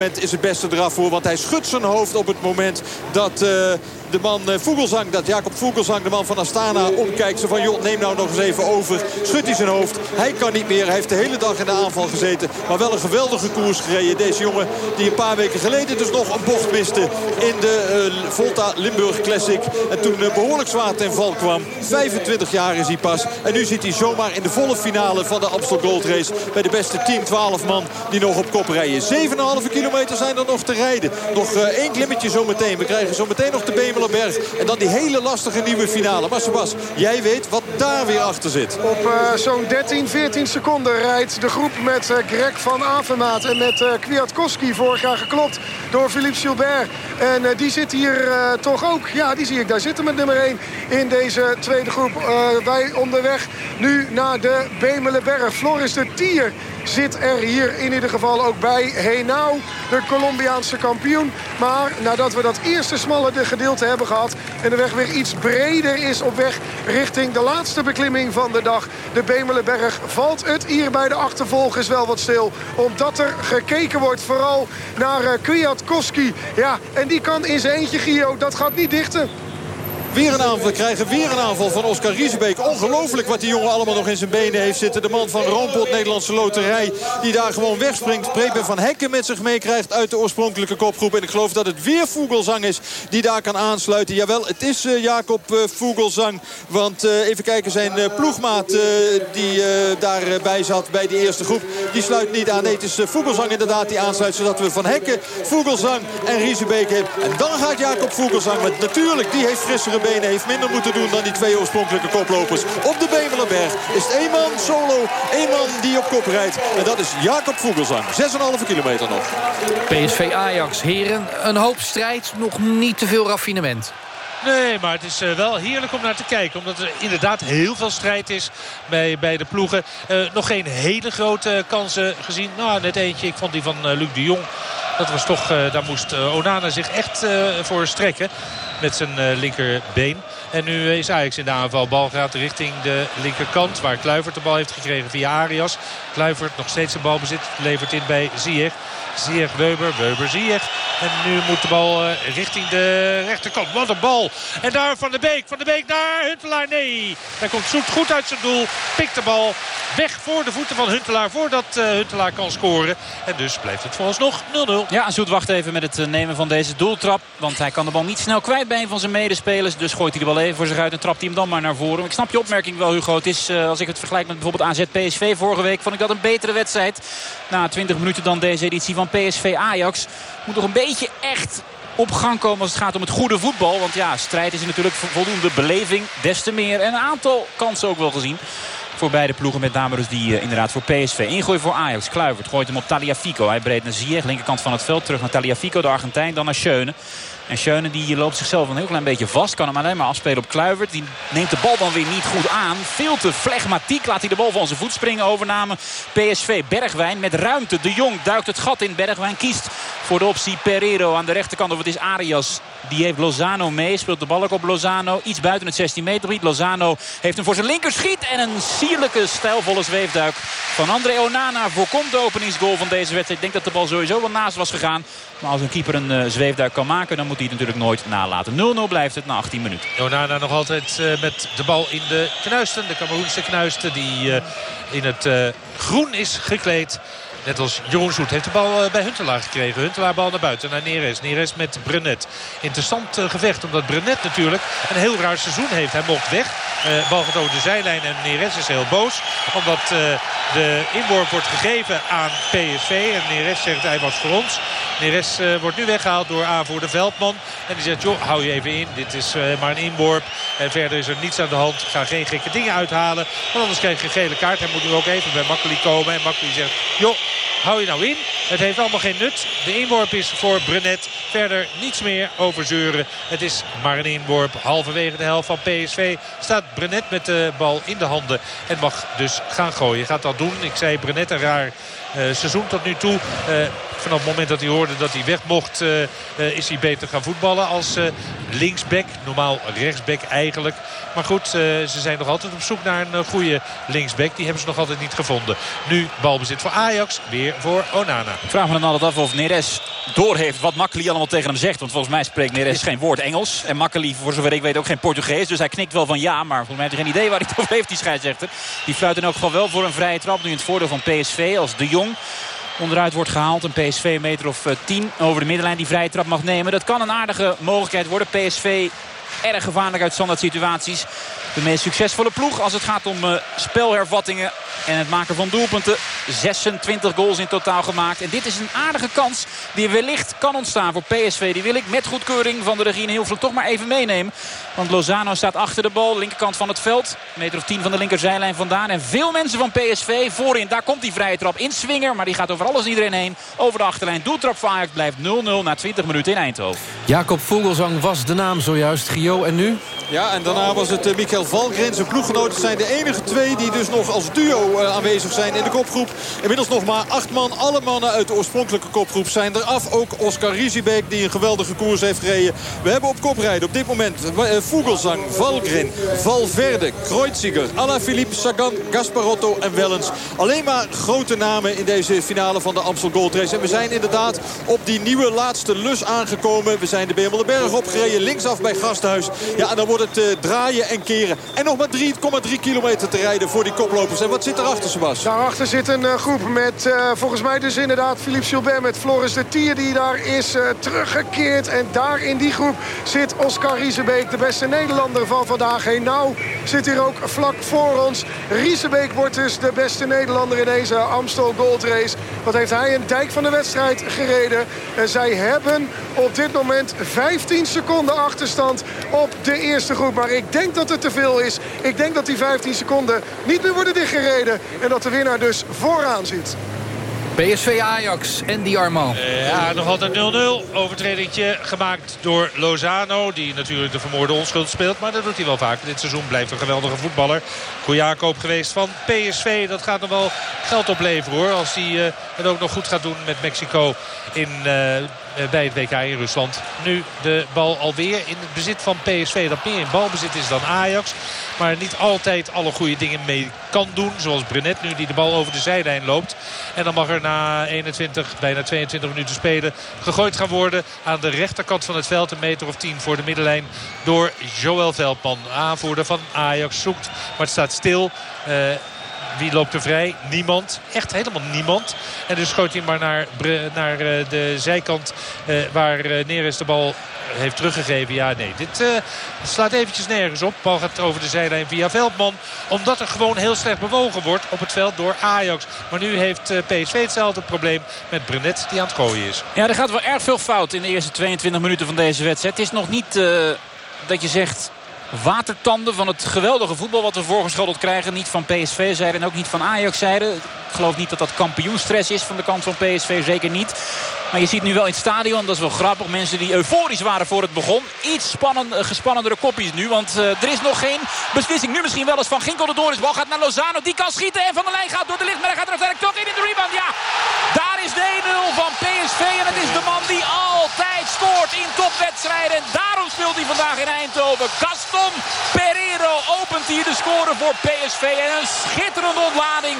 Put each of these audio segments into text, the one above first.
is het beste eraf voor. Want hij schudt zijn hoofd op het moment dat uh, de man uh, Vogelsang, dat Jacob Vogelsang, de man van Astana, omkijkt. Zo van, joh, neem nou nog eens even over. Schudt hij zijn hoofd. Hij kan niet meer. Hij heeft de hele dag in de aanval gezeten. Maar wel een geweldige koers gereden. Deze jongen die een paar weken geleden dus nog een bocht miste in de uh, Volta Limburg Classic. En toen behoorlijk zwaar ten val kwam. 25 jaar is hij pas. En nu zit hij zomaar in de volle finale van de Amstel Gold Race. Bij de beste 10, 12 man die nog op kop rijden. 7,5 kilometer zijn er nog te rijden. Nog uh, één klimmetje zometeen. We krijgen zometeen nog de En dan die hele lastige nieuwe finale. Maar Sebas, jij weet wat daar weer achter zit. Op uh, zo'n 13, 14 seconden rijdt de groep met uh, Greg van Avermaat en met Kwiatkowski. Vorig jaar geklopt door Philippe Gilbert. En die zit hier toch ook. Ja, die zie ik daar zitten met nummer 1 in deze tweede groep. wij onderweg nu naar de Bemelenberg. Floris de Tier zit er hier in ieder geval ook bij. Henao, de Colombiaanse kampioen. Maar nadat we dat eerste smalle gedeelte hebben gehad... en de weg weer iets breder is op weg richting de laatste beklimming van de dag... de Bemelenberg, valt het hier bij de achtervolgers wel wat stil. Omdat er gekeken wordt vooral naar uh, Kwiatkowski. Ja, en die kan in zijn eentje, Gio, dat gaat niet dichten. Weer een aanval krijgen. Weer een aanval van Oscar Riesebeek. Ongelooflijk wat die jongen allemaal nog in zijn benen heeft zitten. De man van Roompot, Nederlandse Loterij. Die daar gewoon wegspringt. Preben van Hekken met zich meekrijgt uit de oorspronkelijke kopgroep. En ik geloof dat het weer Vogelzang is die daar kan aansluiten. Jawel, het is uh, Jacob uh, Vogelzang. Want uh, even kijken, zijn ploegmaat die daarbij zat bij die eerste groep. Die sluit niet aan. Nee, het is Vogelzang inderdaad die aansluit. Zodat we van Hekken, Vogelzang en Riesebeek hebben. En dan gaat Jacob Vogelzang. Want natuurlijk, die heeft frissere benen heeft minder moeten doen dan die twee oorspronkelijke koplopers. Op de Bemelenberg is het één man solo, één man die op kop rijdt. En dat is Jacob Vogelsang. 6,5 kilometer nog. PSV Ajax, heren. Een hoop strijd, nog niet te veel raffinement. Nee, maar het is uh, wel heerlijk om naar te kijken. Omdat er inderdaad heel veel strijd is bij, bij de ploegen. Uh, nog geen hele grote kansen gezien. Nou, net eentje. Ik vond die van uh, Luc de Jong. Dat was toch, daar moest Onana zich echt voor strekken met zijn uh, linkerbeen. En nu is Ajax in de aanval. Bal gaat richting de linkerkant. Waar Kluivert de bal heeft gekregen via Arias. Kluivert nog steeds de bal bezit. Levert in bij Ziyech. Ziyech, Weber, Weber, Ziyech. En nu moet de bal uh, richting de rechterkant. Wat een bal. En daar Van de Beek. Van de Beek naar Huntelaar. Nee. Daar komt Soet goed uit zijn doel. Pikt de bal weg voor de voeten van Huntelaar. Voordat uh, Huntelaar kan scoren. En dus blijft het vooralsnog 0-0. Ja, Zoet wacht even met het nemen van deze doeltrap. Want hij kan de bal niet snel kwijt bij een van zijn medespelers. Dus gooit hij de bal voor zich uit en trapt hij hem dan maar naar voren. Ik snap je opmerking wel, Hugo. Het is, uh, als ik het vergelijk met bijvoorbeeld AZ PSV vorige week... vond ik dat een betere wedstrijd. Na 20 minuten dan deze editie van PSV Ajax. Moet nog een beetje echt op gang komen als het gaat om het goede voetbal. Want ja, strijd is natuurlijk voldoende beleving. Des te meer. En een aantal kansen ook wel gezien voor beide ploegen. Met name dus die uh, inderdaad voor PSV. Ingooi voor Ajax. Kluivert gooit hem op Taliafico. Hij breed naar Ziyech. Linkerkant van het veld. Terug naar Taliafico, de Argentijn. Dan naar Schöne. En Schöne die loopt zichzelf een heel klein beetje vast. Kan hem alleen maar afspelen op Kluivert. Die neemt de bal dan weer niet goed aan. Veel te flegmatiek laat hij de bal van zijn voet springen. Overname PSV Bergwijn met ruimte. De Jong duikt het gat in. Bergwijn kiest voor de optie Pereiro aan de rechterkant. Of het is Arias. Die heeft Lozano mee. Speelt de bal ook op Lozano. Iets buiten het 16 meter gebied. Lozano heeft hem voor zijn linker schiet. En een sierlijke, stijlvolle zweefduik van André Onana voorkomt de openingsgoal van deze wedstrijd. Ik denk dat de bal sowieso wel naast was gegaan. Maar als een keeper een uh, zweefduik kan maken, dan moet hij het natuurlijk nooit nalaten. 0-0 blijft het na 18 minuten. Onana nog altijd uh, met de bal in de knuisten. De Cameroense knuisten die uh, in het groen is gekleed. Net als Jeroen Zoet heeft de bal eh, bij Huntelaar gekregen. Huntelaar bal naar buiten, naar Neres. Neres met Brenet. Interessant uh, gevecht, omdat Brenet natuurlijk een heel raar seizoen heeft. Hij mocht weg. Uh, bal gaat over de zijlijn en Neres is heel boos. Omdat de inworp wordt gegeven aan PSV. En Neres zegt hij was voor ons. Neres wordt nu weggehaald door aanvoerder Veldman. En die zegt, joh, hou je even in. Dit is maar een inworp. En verder is er niets aan de hand. Ga geen gekke dingen uithalen. Want anders krijg je een gele kaart. Hij moet nu ook even bij Makkeli komen. En Makkeli zegt, joh, hou je nou in. Het heeft allemaal geen nut. De inworp is voor Brenet. Verder niets meer over zeuren. Het is maar een inworp. Halverwege de helft van PSV staat Brenet met de bal in de handen. En mag dus gaan gooien. Gaat dat doen. Ik zei Brenet een raar seizoen tot nu toe. Uh, vanaf het moment dat hij hoorde dat hij weg mocht... Uh, is hij beter gaan voetballen als linksback. Normaal rechtsback eigenlijk. Maar goed, ze zijn nog altijd op zoek naar een goede linksback. Die hebben ze nog altijd niet gevonden. Nu balbezit voor Ajax. Weer voor Onana. Vraag me dan altijd af of Neres doorheeft wat Makkeli allemaal tegen hem zegt. Want volgens mij spreekt Neres geen woord Engels. En Makkeli, voor zover ik weet, ook geen Portugees. Dus hij knikt wel van ja, maar volgens mij heeft hij geen idee waar hij het over heeft, die scheidsrechter. Die fluit in elk geval wel voor een vrije trap. Nu in het voordeel van PSV als De Jong onderuit wordt gehaald. Een PSV een meter of 10 eh, over de middenlijn die vrije trap mag nemen. Dat kan een aardige mogelijkheid worden. PSV erg gevaarlijk uit standaard situaties. De meest succesvolle ploeg als het gaat om uh, spelhervattingen en het maken van doelpunten. 26 goals in totaal gemaakt. En dit is een aardige kans die wellicht kan ontstaan voor PSV. Die wil ik met goedkeuring van de regie in toch maar even meenemen. Want Lozano staat achter de bal. Linkerkant van het veld. Meter of 10 van de linkerzijlijn vandaan. En veel mensen van PSV voorin. Daar komt die vrije trap in swinger. Maar die gaat over alles en iedereen heen. Over de achterlijn. Doeltrap van Ajax blijft 0-0 na 20 minuten in Eindhoven. Jacob Vogelsang was de naam zojuist. Gio en nu? Ja, en daarna was het uh, Michael Valgren. Zijn ploeggenoten zijn de enige twee die dus nog als duo uh, aanwezig zijn in de kopgroep. Inmiddels nog maar acht man. Alle mannen uit de oorspronkelijke kopgroep zijn eraf. Ook Oscar Riesebeek die een geweldige koers heeft gereden. We hebben op kop rijden op dit moment uh, Vogelsang, Valgren, Valverde, Kreuziger, Alaphilippe, Sagan, Gasparotto en Wellens. Alleen maar grote namen in deze finale van de Amstel Gold Race. En we zijn inderdaad op die nieuwe laatste lus aangekomen. We zijn de Beemelberg opgereden, linksaf bij Gasthuis. Ja, en dan wordt het uh, draaien en keren. En nog maar 3,3 kilometer te rijden voor die koplopers. En wat zit erachter, Sebas? Daarachter zit een uh, groep met uh, volgens mij dus inderdaad Philippe Gilbert met Floris de Tier die daar is teruggekeerd. En daar in die groep zit Oscar Riesebeek, de beste Nederlander van vandaag. Hey, nou zit hier ook vlak voor ons. Riesebeek wordt dus de beste Nederlander in deze Amstel Gold Race. Wat heeft hij een dijk van de wedstrijd gereden. En zij hebben op dit moment 15 seconden achterstand op de eerste groep. Maar ik denk dat het te veel is. Ik denk dat die 15 seconden niet meer worden dichtgereden. En dat de winnaar dus vooraan zit. PSV Ajax en die Armand. Ja, nog altijd 0-0. Overtredingje gemaakt door Lozano. Die natuurlijk de vermoorde onschuld speelt. Maar dat doet hij wel vaak. Dit seizoen blijft een geweldige voetballer. Goeie aankoop geweest van PSV. Dat gaat nog wel geld opleveren hoor. Als hij uh, het ook nog goed gaat doen met Mexico in... Uh, bij het WK in Rusland. Nu de bal alweer in het bezit van PSV. Dat meer in balbezit is dan Ajax. Maar niet altijd alle goede dingen mee kan doen. Zoals Brenet nu die de bal over de zijlijn loopt. En dan mag er na 21, bijna 22 minuten spelen gegooid gaan worden. Aan de rechterkant van het veld. Een meter of 10 voor de middenlijn. Door Joël Veldman. Aanvoerder van Ajax zoekt. Maar het staat stil. Uh, wie loopt er vrij? Niemand. Echt helemaal niemand. En dus schoot hij maar naar, naar de zijkant uh, waar Neres de bal heeft teruggegeven. Ja, nee, dit slaat eventjes nergens op. Bal gaat over de zijlijn via Veldman. Omdat er gewoon heel slecht bewogen wordt op het veld door Ajax. Maar nu heeft PSV hetzelfde probleem met Brenet die aan het gooien is. Ja, er gaat wel erg veel fout in de eerste 22 minuten van deze wedstrijd. Het is nog niet dat je zegt watertanden van het geweldige voetbal wat we voorgeschoteld krijgen. Niet van PSV-zijde en ook niet van Ajax-zijde. Ik geloof niet dat dat kampioenstress is van de kant van PSV. Zeker niet. Maar je ziet nu wel in het stadion, dat is wel grappig. Mensen die euforisch waren voor het begon. Iets spannend, gespannendere kopjes nu. Want uh, er is nog geen beslissing. Nu misschien wel eens van Ginkel erdoor is. Bal gaat naar Lozano. Die kan schieten. En Van der Lijn gaat door de licht. Maar hij gaat er uiteindelijk toch in in de rebound. Ja, daar is de 1-0 van PSV. En het is de man die altijd scoort in topwedstrijden. En daarom speelt hij vandaag in Eindhoven. Gaston Pereiro opent hier de score voor PSV. En een schitterende ontlading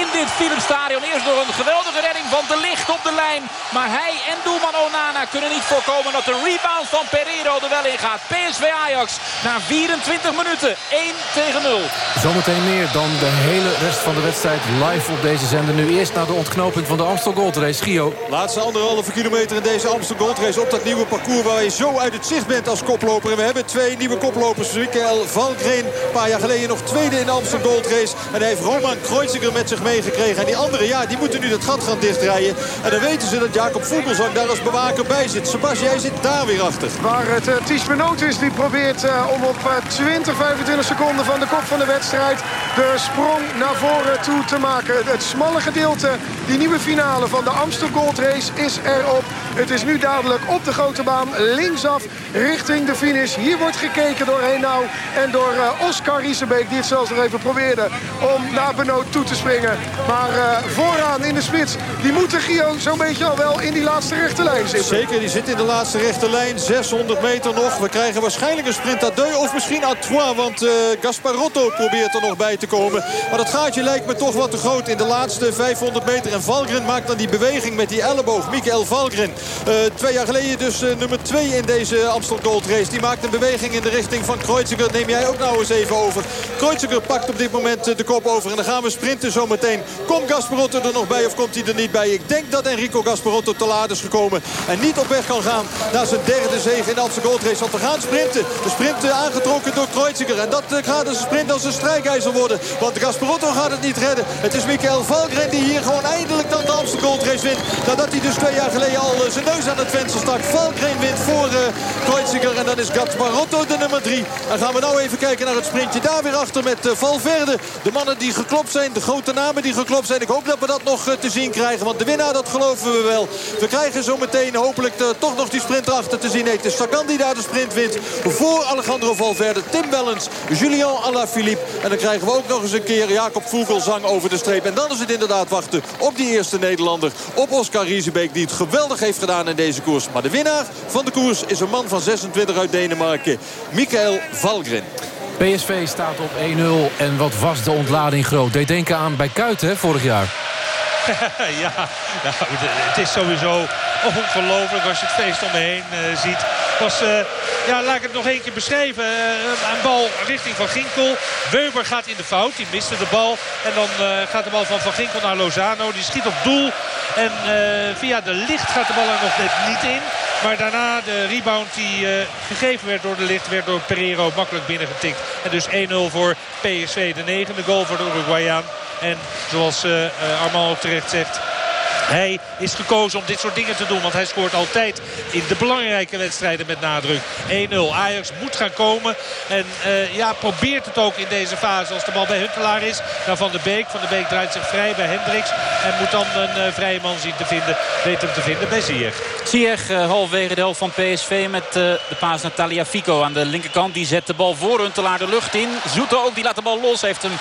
in dit Philipsstadion. Eerst door een geweldige redding van de licht op de lijn. Maar hij en doelman Onana kunnen niet voorkomen dat de rebound van Pereiro er wel in gaat. PSV Ajax na 24 minuten 1 tegen 0. Zometeen meer dan de hele rest van de wedstrijd live op deze zender. Nu eerst naar de ontknoping van de Amstel Gold Race. Gio. Laatste anderhalve kilometer in deze Amstel Gold Race op dat nieuwe parcours waar je zo uit het zicht bent als koploper. En we hebben twee nieuwe koplopers. Mikael Valkren, een paar jaar geleden nog tweede in de Amstel Gold Race. En hij heeft Roman Kreuziger met zich meegekregen. En die anderen, ja, die moeten nu dat gat gaan dichtrijden. En dan weten ze dat Jacob Vogelsang daar als bewaker bij zit. Sebas, jij zit daar weer achter. Waar het uh, Ties is, die probeert uh, om op uh, 20, 25 seconden van de kop van de wedstrijd... de sprong naar voren toe te maken. Het smalle gedeelte, die nieuwe finale van de Amstel Gold Race is erop. Het is nu dadelijk op de grote baan linksaf richting de finish. Hier wordt gekeken door Henau en door Oscar Oscar Riesebeek die het zelfs nog even probeerde om naar Benoot toe te springen. Maar uh, vooraan in de spits, die moet de Gio zo'n beetje al wel in die laatste rechte lijn zitten. Zeker, die zit in de laatste rechte lijn. 600 meter nog. We krijgen waarschijnlijk een sprint à deux of misschien à trois. Want uh, Gasparotto probeert er nog bij te komen. Maar dat gaatje lijkt me toch wat te groot in de laatste 500 meter. En Valgren maakt dan die beweging met die elleboog. Mikael Valgren. Uh, twee jaar geleden dus nummer 2 in deze Amstel Gold Race. Die maakt een beweging in de richting van Kreuziger. Neem jij ook nou eens even over. Kreuziger pakt op dit moment de kop over. En dan gaan we sprinten zometeen. Komt Gasparotto er nog bij of komt hij er niet bij? Ik denk dat Enrico Gasparotto te laat is gekomen. En niet op weg kan gaan naar zijn derde zege in de Amstel Gold Race. Want we gaan sprinten. De sprint eh, aangetrokken door Kreuziger. En dat eh, gaat dus een sprint als een strijkijzer worden. Want Gasparotto gaat het niet redden. Het is Michael Valgren die hier gewoon eindelijk dan de Amstel Gold Race wint. Nadat hij dus twee jaar geleden al eh, zijn neus aan het venster stak. Valgren wint voor uh, Kreuziger. En dan is Gasparotto de nummer drie. Dan gaan we nou even kijken naar het sprintje. Daar weer achter met Valverde. De mannen die geklopt zijn. De grote namen die geklopt zijn. Ik hoop dat we dat nog te zien krijgen. Want de winnaar, dat geloven we wel. We krijgen zo meteen hopelijk toch nog die sprint erachter te zien. Het is Sagan die daar de sprint wint. Voor Alejandro Valverde, Tim Wellens, Julian Alaphilippe. En dan krijgen we ook nog eens een keer Jacob Vogelsang over de streep. En dan is het inderdaad wachten op die eerste Nederlander. Op Oscar Riesebeek die het geweldig heeft gedaan in deze koers. Maar de winnaar van de koers is een man van 26 uit Denemarken. Mikael Valgren. PSV staat op 1-0. En wat was de ontlading groot. Deed denken aan bij Kuit hè, vorig jaar. ja, nou, het is sowieso ongelooflijk als je het feest om me heen uh, ziet. Was, uh, ja, laat ik het nog één keer beschrijven. Uh, een bal richting Van Ginkel. Weber gaat in de fout. Die miste de bal. En dan gaat de bal van Van Ginkel naar Lozano. Die schiet op doel. En via de licht gaat de bal er nog net niet in. Maar daarna de rebound die gegeven werd door de licht... werd door Pereiro makkelijk binnengetikt. En dus 1-0 voor PSV. De negende goal voor de Uruguayaan. En zoals Armand terecht zegt... Hij is gekozen om dit soort dingen te doen. Want hij scoort altijd in de belangrijke wedstrijden met nadruk. 1-0. Ajax moet gaan komen. En uh, ja, probeert het ook in deze fase. Als de bal bij Huntelaar is. Naar Van de Beek. Van de Beek draait zich vrij bij Hendricks. En moet dan een uh, vrije man zien te vinden. Weet hem te vinden bij Ziyech. Ziyech uh, de helft van PSV met de paas naar Taliafico aan de linkerkant. Die zet de bal voor Huntelaar de lucht in. Zoete ook, die laat de bal los. Heeft hem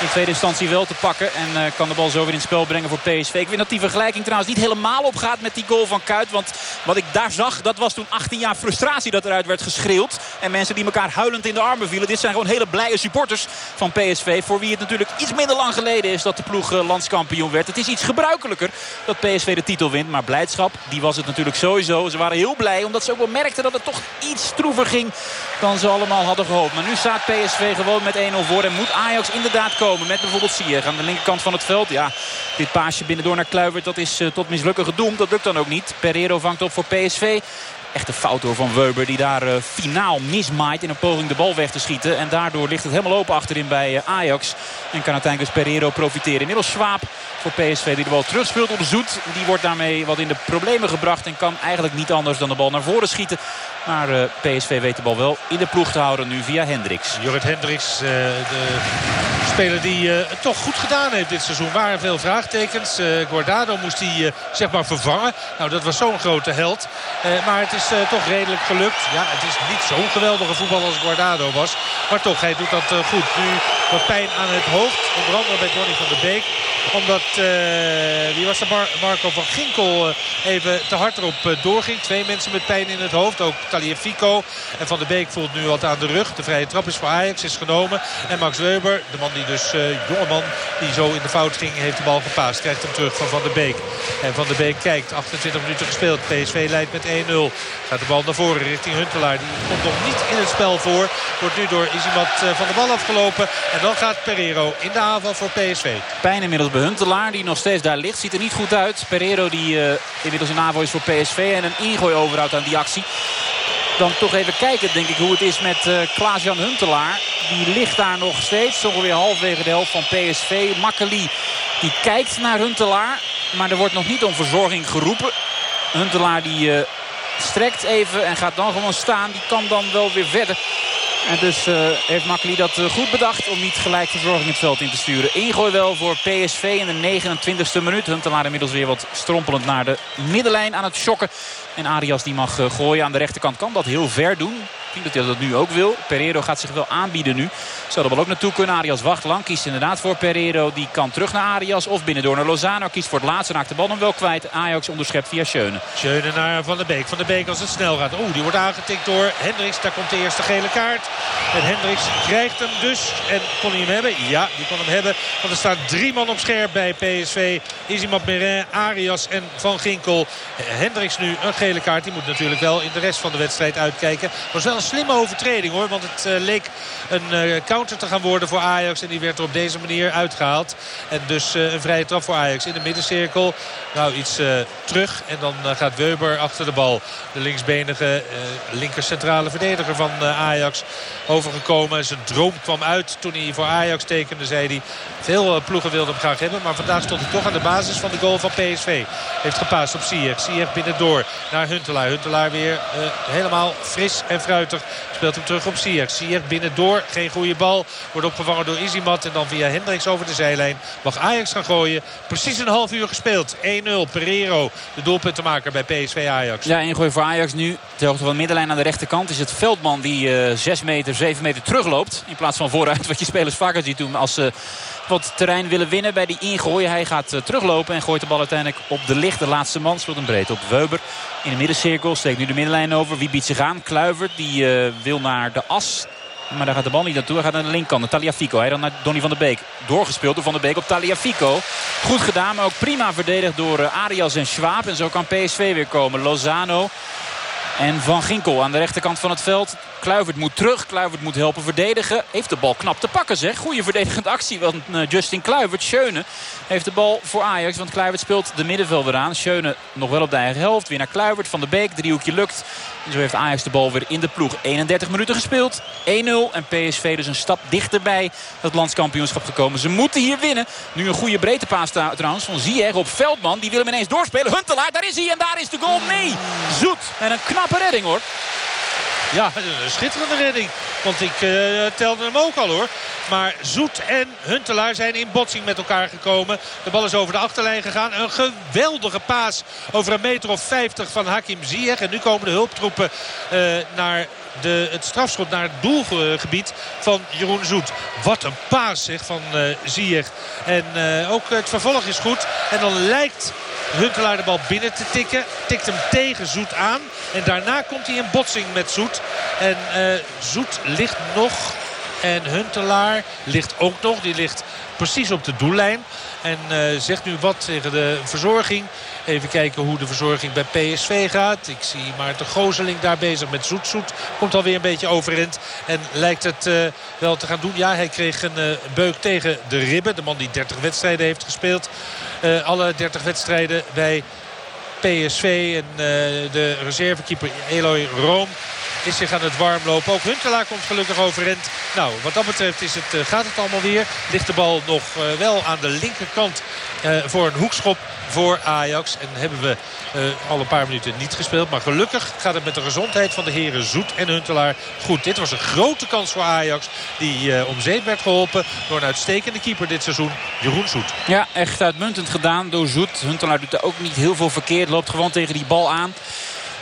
in tweede instantie wel te pakken. En kan de bal zo weer in spel brengen voor PSV. Ik vind dat die vergelijking vergelijking trouwens niet helemaal opgaat met die goal van Kuit. Want wat ik daar zag, dat was toen 18 jaar frustratie dat eruit werd geschreeuwd. En mensen die elkaar huilend in de armen vielen. Dit zijn gewoon hele blije supporters van PSV. Voor wie het natuurlijk iets minder lang geleden is dat de ploeg eh, landskampioen werd. Het is iets gebruikelijker dat PSV de titel wint. Maar blijdschap, die was het natuurlijk sowieso. Ze waren heel blij omdat ze ook wel merkten dat het toch iets stroever ging dan ze allemaal hadden gehoopt. Maar nu staat PSV gewoon met 1-0 voor. En moet Ajax inderdaad komen met bijvoorbeeld Sier aan de linkerkant van het veld. Ja, dit paasje binnendoor naar Kluivert, dat is uh, tot mislukken gedoemd. Dat lukt dan ook niet. Pereiro vangt op voor PSV. Echte fout door Van Weber die daar uh, finaal mismaait in een poging de bal weg te schieten. En daardoor ligt het helemaal open achterin bij uh, Ajax. En kan uiteindelijk dus Pereiro profiteren. Inmiddels Swaap voor PSV die de bal terugspeelt op de Zoet. Die wordt daarmee wat in de problemen gebracht. En kan eigenlijk niet anders dan de bal naar voren schieten. Maar PSV weet de bal wel in de ploeg te houden nu via Hendricks. Jorrit Hendricks, de speler die het toch goed gedaan heeft dit seizoen. Waren veel vraagtekens. Guardado moest hij zeg maar vervangen. Nou, dat was zo'n grote held. maar het is toch redelijk gelukt. Ja, het is niet zo'n geweldige voetbal als Guardado was. Maar toch, hij doet dat goed. Nu wat pijn aan het hoofd. Onder andere bij Donny van der Beek. Omdat, uh, wie was dat? Mar Marco van Ginkel even te hard erop doorging. Twee mensen met pijn in het hoofd. Ook Taliafico. En Van der Beek voelt nu wat aan de rug. De vrije trap is voor Ajax, is genomen. En Max Weber, de man die dus, jonge man, die zo in de fout ging, heeft de bal gepaast. Krijgt hem terug van Van der Beek. En Van der Beek kijkt, 28 minuten gespeeld. PSV leidt met 1-0. Gaat de bal naar voren richting Huntelaar. Die komt nog niet in het spel voor. Wordt nu door iemand eh, van de bal afgelopen. En dan gaat Pereiro in de aanval voor PSV. Pijn inmiddels Huntelaar. Die nog steeds daar ligt. Ziet er niet goed uit. Pereiro die uh, inmiddels een aanval is voor PSV. En een ingooi overhoudt aan die actie. Dan toch even kijken denk ik hoe het is met uh, Klaas-Jan Huntelaar. Die ligt daar nog steeds. Ongeveer halfwege de helft van PSV. Makkeli die kijkt naar Huntelaar. Maar er wordt nog niet om verzorging geroepen. Huntelaar die strekt even en gaat dan gewoon staan. Die kan dan wel weer verder. En dus uh, heeft Makkeli dat uh, goed bedacht om niet gelijk verzorging het veld in te sturen. Ingooi wel voor PSV in de 29e minuut. Huntelaar inmiddels weer wat strompelend naar de middenlijn aan het shocken. En Arias die mag uh, gooien aan de rechterkant kan dat heel ver doen dat hij dat nu ook wil. Pereiro gaat zich wel aanbieden nu. Zou er wel ook naartoe kunnen. Arias wacht lang. Kiest inderdaad voor Pereiro. Die kan terug naar Arias. Of binnendoor naar Lozano. Kiest voor het laatste. Raakt de bal hem wel kwijt. Ajax onderschept via Schöne. Schöne naar Van der Beek. Van der Beek als het snel gaat. Oeh, die wordt aangetikt door Hendricks. Daar komt de eerste gele kaart. En Hendricks krijgt hem dus. En kon hij hem hebben? Ja, die kon hem hebben. Want er staan drie man op scherp bij PSV. Is iemand Merin, Arias en Van Ginkel. Hendricks nu een gele kaart. Die moet natuurlijk wel in de rest van de wedstrijd uitkijken. Was wel een slimme overtreding hoor. Want het uh, leek een uh, counter te gaan worden voor Ajax. En die werd er op deze manier uitgehaald. En dus uh, een vrije trap voor Ajax in de middencirkel. Nou iets terug. En dan gaat Weber achter de bal. De linksbenige linker centrale verdediger van Ajax overgekomen. Zijn droom kwam uit toen hij voor Ajax tekende. Zei hij veel ploegen wilden hem graag hebben. Maar vandaag stond hij toch aan de basis van de goal van PSV. Heeft gepaast op Sier. Sier binnendoor Huntelaar. Huntelaar weer helemaal fris en fruitig Speelt hem terug op Sier. Sier binnendoor. Geen goede bal. Wordt opgevangen door Izimat. En dan via Hendricks over de zijlijn. Mag Ajax gaan gooien. Precies een half uur gespeeld. 1-0. Pereiro. De doelpuntenmaker bij PSV Ajax. Ja, ingooi voor Ajax nu. Ter hoogte van de middenlijn aan de rechterkant is het Veldman die uh, eh, 6 meter, 7 meter terugloopt. In plaats van vooruit wat je spelers vaker ziet doen als ze wat terrein willen winnen bij die ingooi. Hij gaat uh, teruglopen en gooit de bal uiteindelijk op de licht. De laatste man speelt een breed op Weber. In de middencirkel steekt nu de middenlijn over. Wie biedt zich aan? Kluivert die uh, wil naar de as. Maar daar gaat de bal niet naartoe. Hij gaat naar de linkerkant. Naar Taliafico. Hij dan naar Donny van der Beek. Doorgespeeld door Van der Beek op Taliafico. Goed gedaan. Maar ook prima verdedigd door uh, Arias en Schwab. En zo kan PSV weer komen. Lozano en Van Ginkel aan de rechterkant van het veld. Kluivert moet terug. Kluivert moet helpen verdedigen. Heeft de bal knap te pakken zeg. Goede verdedigende actie. Want uh, Justin Kluivert, Schöne, heeft de bal voor Ajax. Want Kluivert speelt de middenvelder aan. Schöne nog wel op de eigen helft. Weer naar Kluivert. Van de Beek. Driehoekje lukt. En zo heeft Ajax de bal weer in de ploeg. 31 minuten gespeeld. 1-0. En PSV dus een stap dichterbij het landskampioenschap gekomen. Ze moeten hier winnen. Nu een goede breedtepaas trouwens van Ziyech op Veldman. Die wil hem ineens doorspelen. Huntelaar, daar is hij. En daar is de goal. Nee, zoet. En een knappe redding hoor. Ja, een schitterende redding. Want ik uh, telde hem ook al hoor. Maar Zoet en Huntelaar zijn in botsing met elkaar gekomen. De bal is over de achterlijn gegaan. Een geweldige paas over een meter of 50 van Hakim Ziyech. En nu komen de hulptroepen uh, naar de, het strafschot naar het doelgebied van Jeroen Zoet. Wat een paas zeg, van uh, Ziyech. En ook het vervolg is goed. En dan lijkt Huntelaar de bal binnen te tikken. Tikt hem tegen Zoet aan. En daarna komt hij in botsing met Zoet. En uh, Zoet ligt nog. En Huntelaar ligt ook nog. Die ligt precies op de doellijn. En uh, zegt nu wat tegen de verzorging. Even kijken hoe de verzorging bij PSV gaat. Ik zie Maarten Gozeling daar bezig met Zoet. Zoet komt alweer een beetje overend. En lijkt het uh, wel te gaan doen. Ja, hij kreeg een uh, beuk tegen de ribben. De man die 30 wedstrijden heeft gespeeld. Alle 30 wedstrijden bij PSV. En de reservekeeper Eloy Room is zich aan het warm lopen. Ook Huntelaar komt gelukkig overend. Nou, wat dat betreft is het, gaat het allemaal weer. Ligt de bal nog wel aan de linkerkant uh, voor een hoekschop voor Ajax. En hebben we al een paar minuten niet gespeeld. Maar gelukkig gaat het met de gezondheid van de heren Zoet en Huntelaar goed. Dit was een grote kans voor Ajax. Die om zeep werd geholpen door een uitstekende keeper dit seizoen. Jeroen Zoet. Ja, echt uitmuntend gedaan door Zoet. Huntelaar doet er ook niet heel veel verkeerd. Loopt gewoon tegen die bal aan.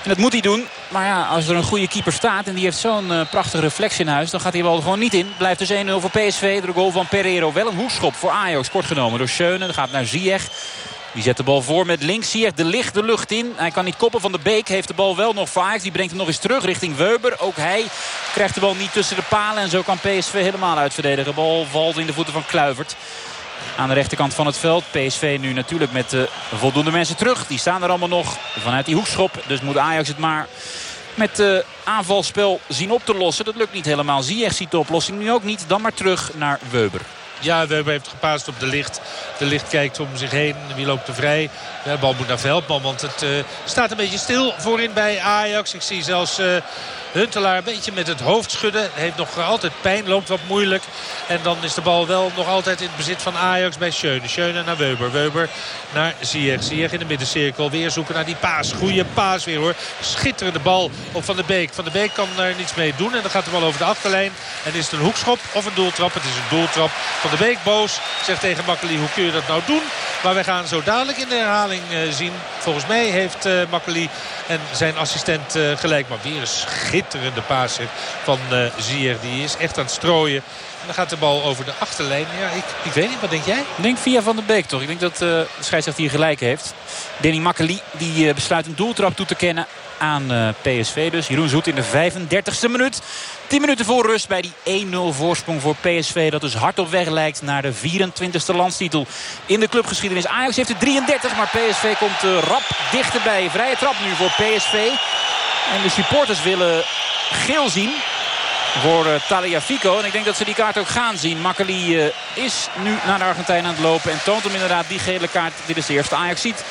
En dat moet hij doen. Maar ja, als er een goede keeper staat en die heeft zo'n uh, prachtige reflex in huis... dan gaat hij bal gewoon niet in. Blijft dus 1-0 voor PSV. De goal van Pereiro. Wel een hoekschop voor Ajax. Kort genomen door Schöne. Dan gaat naar Ziyech. Die zet de bal voor met links. Ziyech de licht de lucht in. Hij kan niet koppen van de Beek. Heeft de bal wel nog Ajax. Die brengt hem nog eens terug richting Weber. Ook hij krijgt de bal niet tussen de palen. En zo kan PSV helemaal uitverdedigen. De bal valt in de voeten van Kluivert. Aan de rechterkant van het veld. PSV nu natuurlijk met uh, voldoende mensen terug. Die staan er allemaal nog vanuit die hoekschop. Dus moet Ajax het maar met uh, aanvalspel zien op te lossen. Dat lukt niet helemaal. Ziyech ziet de oplossing nu ook niet. Dan maar terug naar Weber. Ja, Weber heeft gepaast op de licht. De licht kijkt om zich heen. Wie loopt er vrij? De bal moet naar Veldman. Want het uh, staat een beetje stil voorin bij Ajax. Ik zie zelfs... Uh, Huntelaar een beetje met het hoofd schudden. Heeft nog altijd pijn, loopt wat moeilijk. En dan is de bal wel nog altijd in het bezit van Ajax bij Schöne. Schöne naar Weber. Weber naar Ziyech. Ziyech in de middencirkel. Weer zoeken naar die paas. Goeie paas weer hoor. Schitterende bal op Van de Beek. Van de Beek kan er niets mee doen. En dan gaat de bal over de achterlijn. En is het een hoekschop of een doeltrap? Het is een doeltrap. Van de Beek boos. Zegt tegen Makkeli hoe kun je dat nou doen? Maar wij gaan zo dadelijk in de herhaling uh, zien. Volgens mij heeft uh, Makkeli en zijn assistent uh, gelijk. Maar weer een schitterende paas van uh, Zier. Die is echt aan het strooien. En dan gaat de bal over de achterlijn. Ja, ik, ik weet niet, wat denk jij? Ik denk via Van der Beek toch. Ik denk dat uh, de scheidsrechter hier gelijk heeft. Danny Makkeli die uh, besluit een doeltrap toe te kennen aan uh, PSV. Dus Jeroen Zoet in de 35e minuut. 10 minuten voor rust bij die 1-0 voorsprong voor PSV. Dat dus hard op weg lijkt naar de 24e landstitel in de clubgeschiedenis. Ajax heeft er 33, maar PSV komt uh, rap dichterbij. Vrije trap nu voor PSV. En de supporters willen geel zien voor uh, Taliafico. En ik denk dat ze die kaart ook gaan zien. Makkeli is nu naar de Argentijn aan het lopen. En toont hem inderdaad die gele kaart. Dit is de eerste Ajax ziet.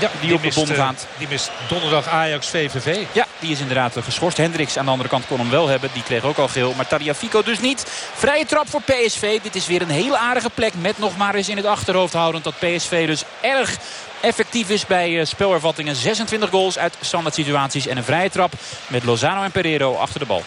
Ja, die, die op mist, de bond gaat. Die mist donderdag Ajax VVV. Ja, die is inderdaad geschorst. Hendricks aan de andere kant kon hem wel hebben. Die kreeg ook al geel. Maar Taliafico dus niet. Vrije trap voor PSV. Dit is weer een hele aardige plek. Met nog maar eens in het achterhoofd houdend dat PSV dus erg effectief is bij uh, spelervattingen. 26 goals uit standaard situaties. En een vrije trap met Lozano en Pereiro achter de bal.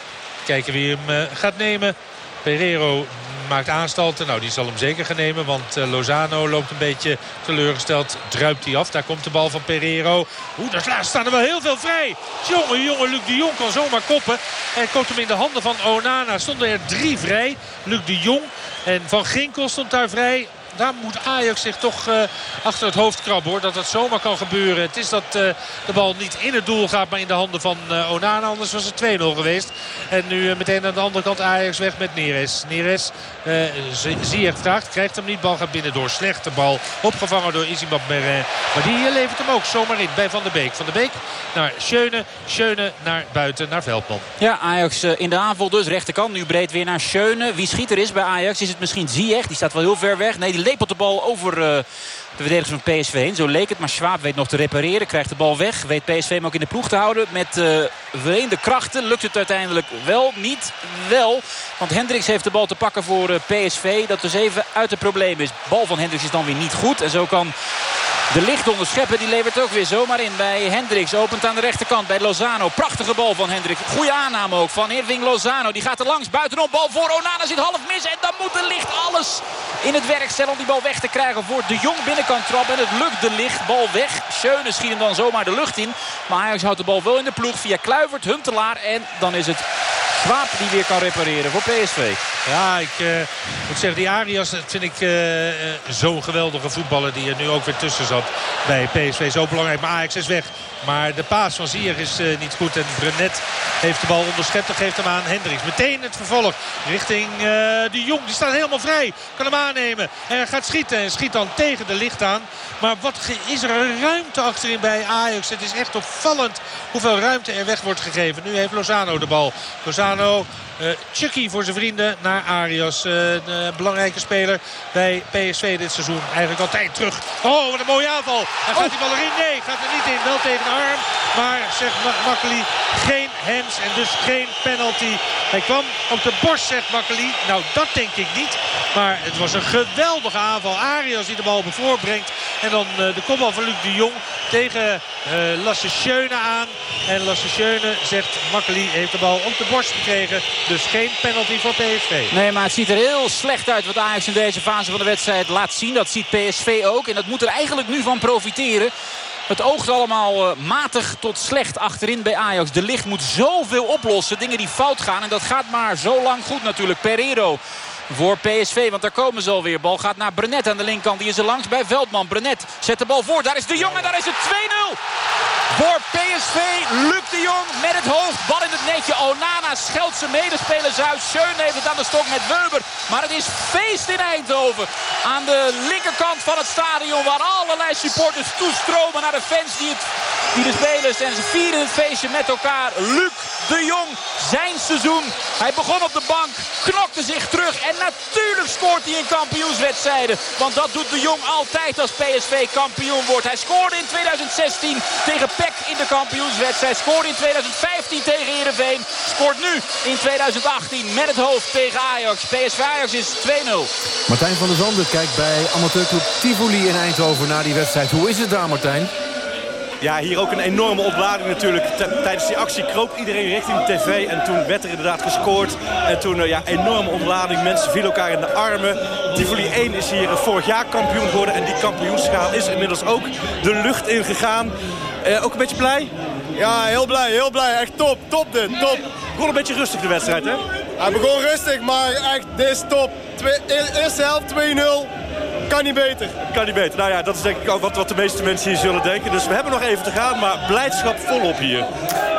Kijken wie hem gaat nemen. Pereiro maakt aanstalten. Nou, die zal hem zeker gaan nemen. Want uh, Lozano loopt een beetje teleurgesteld. Druipt hij af. Daar komt de bal van Pereiro. Oeh, daar staan er wel heel veel vrij. Jongen, jongen, Luc de Jong kan zomaar koppen. En komt hem in de handen van Onana. Stonden er drie vrij. Luc de Jong en Van Ginkel stond daar vrij daar moet Ajax zich toch uh, achter het hoofd krabben hoor. Dat dat zomaar kan gebeuren. Het is dat uh, de bal niet in het doel gaat maar in de handen van uh, Onana. Anders was het 2-0 geweest. En nu meteen aan de andere kant Ajax weg met Neres. Neres Ziyech vraagt. Krijgt hem niet. Bal gaat binnen door. Slechte bal. Opgevangen door Isimat Meren. Maar die levert hem ook zomaar in bij Van der Beek. Van der Beek naar Schöne. Schöne naar buiten naar Veldman. Ja, Ajax in de aanval dus. Rechterkant nu breed weer naar Schöne. Wie schiet er is bij Ajax? Is het misschien Ziyech? Die staat wel heel ver weg. Nee, lepelt de bal over uh, de verdedigers van PSV heen. Zo leek het, maar Schwab weet nog te repareren. Krijgt de bal weg. Weet PSV hem ook in de ploeg te houden. Met uh, vereende krachten lukt het uiteindelijk wel. Niet wel. Want Hendricks heeft de bal te pakken voor uh, PSV. Dat dus even uit het probleem is. Bal van Hendricks is dan weer niet goed. En zo kan de licht onderscheppen. Die levert ook weer zomaar in bij Hendricks. Opent aan de rechterkant bij Lozano. Prachtige bal van Hendricks. Goede aanname ook van Irving Lozano. Die gaat er langs. Buitenom bal voor Onana zit half mis. En dan moet de licht alles in het werk stellen om die bal weg te krijgen voor de Jong binnenkant trap. En het lukt de licht. Bal weg. Schöne schiet hem dan zomaar de lucht in. Maar Ajax houdt de bal wel in de ploeg via Kluivert, Huntelaar. En dan is het Schwab die weer kan repareren voor PSV. Ja, ik moet zeggen, die Arias dat vind ik uh, uh, zo'n geweldige voetballer die er nu ook weer tussen zat bij PSV. Zo belangrijk, maar Ajax is weg. Maar de paas van Zier is niet goed. En Brenet heeft de bal onderschept en geeft hem aan Hendricks. Meteen het vervolg richting de Jong. Die staat helemaal vrij. Kan hem aannemen. En gaat schieten. En schiet dan tegen de licht aan. Maar wat is er ruimte achterin bij Ajax. Het is echt opvallend hoeveel ruimte er weg wordt gegeven. Nu heeft Lozano de bal. Lozano... Uh, Chucky voor zijn vrienden naar Arias. Uh, een belangrijke speler bij PSV dit seizoen. Eigenlijk altijd terug. Oh, wat een mooie aanval. En gaat die bal erin? Nee, gaat er niet in. Wel tegen de arm. Maar zegt Makkeli geen hands en dus geen penalty. Hij kwam op de borst, zegt Makkeli. Nou, dat denk ik niet. Maar het was een geweldige aanval. Arias die de bal bevoor brengt. En dan uh, de kopbal van Luc de Jong tegen uh, Lasse aan. En Lasse Schöne zegt Makkeli heeft de bal op de borst gekregen. Dus geen penalty voor PSV. Nee, maar het ziet er heel slecht uit wat Ajax in deze fase van de wedstrijd laat zien. Dat ziet PSV ook. En dat moet er eigenlijk nu van profiteren. Het oogt allemaal uh, matig tot slecht achterin bij Ajax. De licht moet zoveel oplossen. Dingen die fout gaan. En dat gaat maar zo lang goed natuurlijk. Pereiro voor PSV. Want daar komen ze alweer. Bal gaat naar Brenet aan de linkerkant. Die is er langs bij Veldman. Brenet zet de bal voor. Daar is de Jong en daar is het 2-0. Voor PSV. Luc de Jong met het hoofd. Bal in het netje. Onana scheldt zijn medespelers uit. Schön heeft het aan de stok met Weber. Maar het is feest in Eindhoven. Aan de linkerkant van het stadion. Waar allerlei supporters toestromen naar de fans die, het, die de spelers. En ze vieren het feestje met elkaar. Luc de Jong zijn seizoen. Hij begon op de bank, knokte zich terug natuurlijk scoort hij in kampioenswedstrijden. Want dat doet de Jong altijd als PSV kampioen wordt. Hij scoorde in 2016 tegen PEC in de kampioenswedstrijd. Scoorde in 2015 tegen Heerenveen. Scoort nu in 2018 met het hoofd tegen Ajax. PSV Ajax is 2-0. Martijn van der Zanden kijkt bij amateurclub Tivoli in Eindhoven naar die wedstrijd. Hoe is het daar, Martijn? Ja, hier ook een enorme ontlading natuurlijk. Tijdens die actie kroop iedereen richting de tv. En toen werd er inderdaad gescoord. En toen, uh, ja, enorme ontlading. Mensen vielen elkaar in de armen. Tivoli 1 is hier vorig jaar kampioen geworden. En die kampioenschaal is inmiddels ook de lucht ingegaan. Uh, ook een beetje blij? Ja, heel blij, heel blij. Echt top, top dit, top. Begon een beetje rustig de wedstrijd, hè? Hij begon rustig, maar echt, dit is top. Twee, eerste helft 2-0. Kan niet beter. Kan niet beter. Nou ja, dat is denk ik ook wat, wat de meeste mensen hier zullen denken. Dus we hebben nog even te gaan, maar blijdschap volop hier.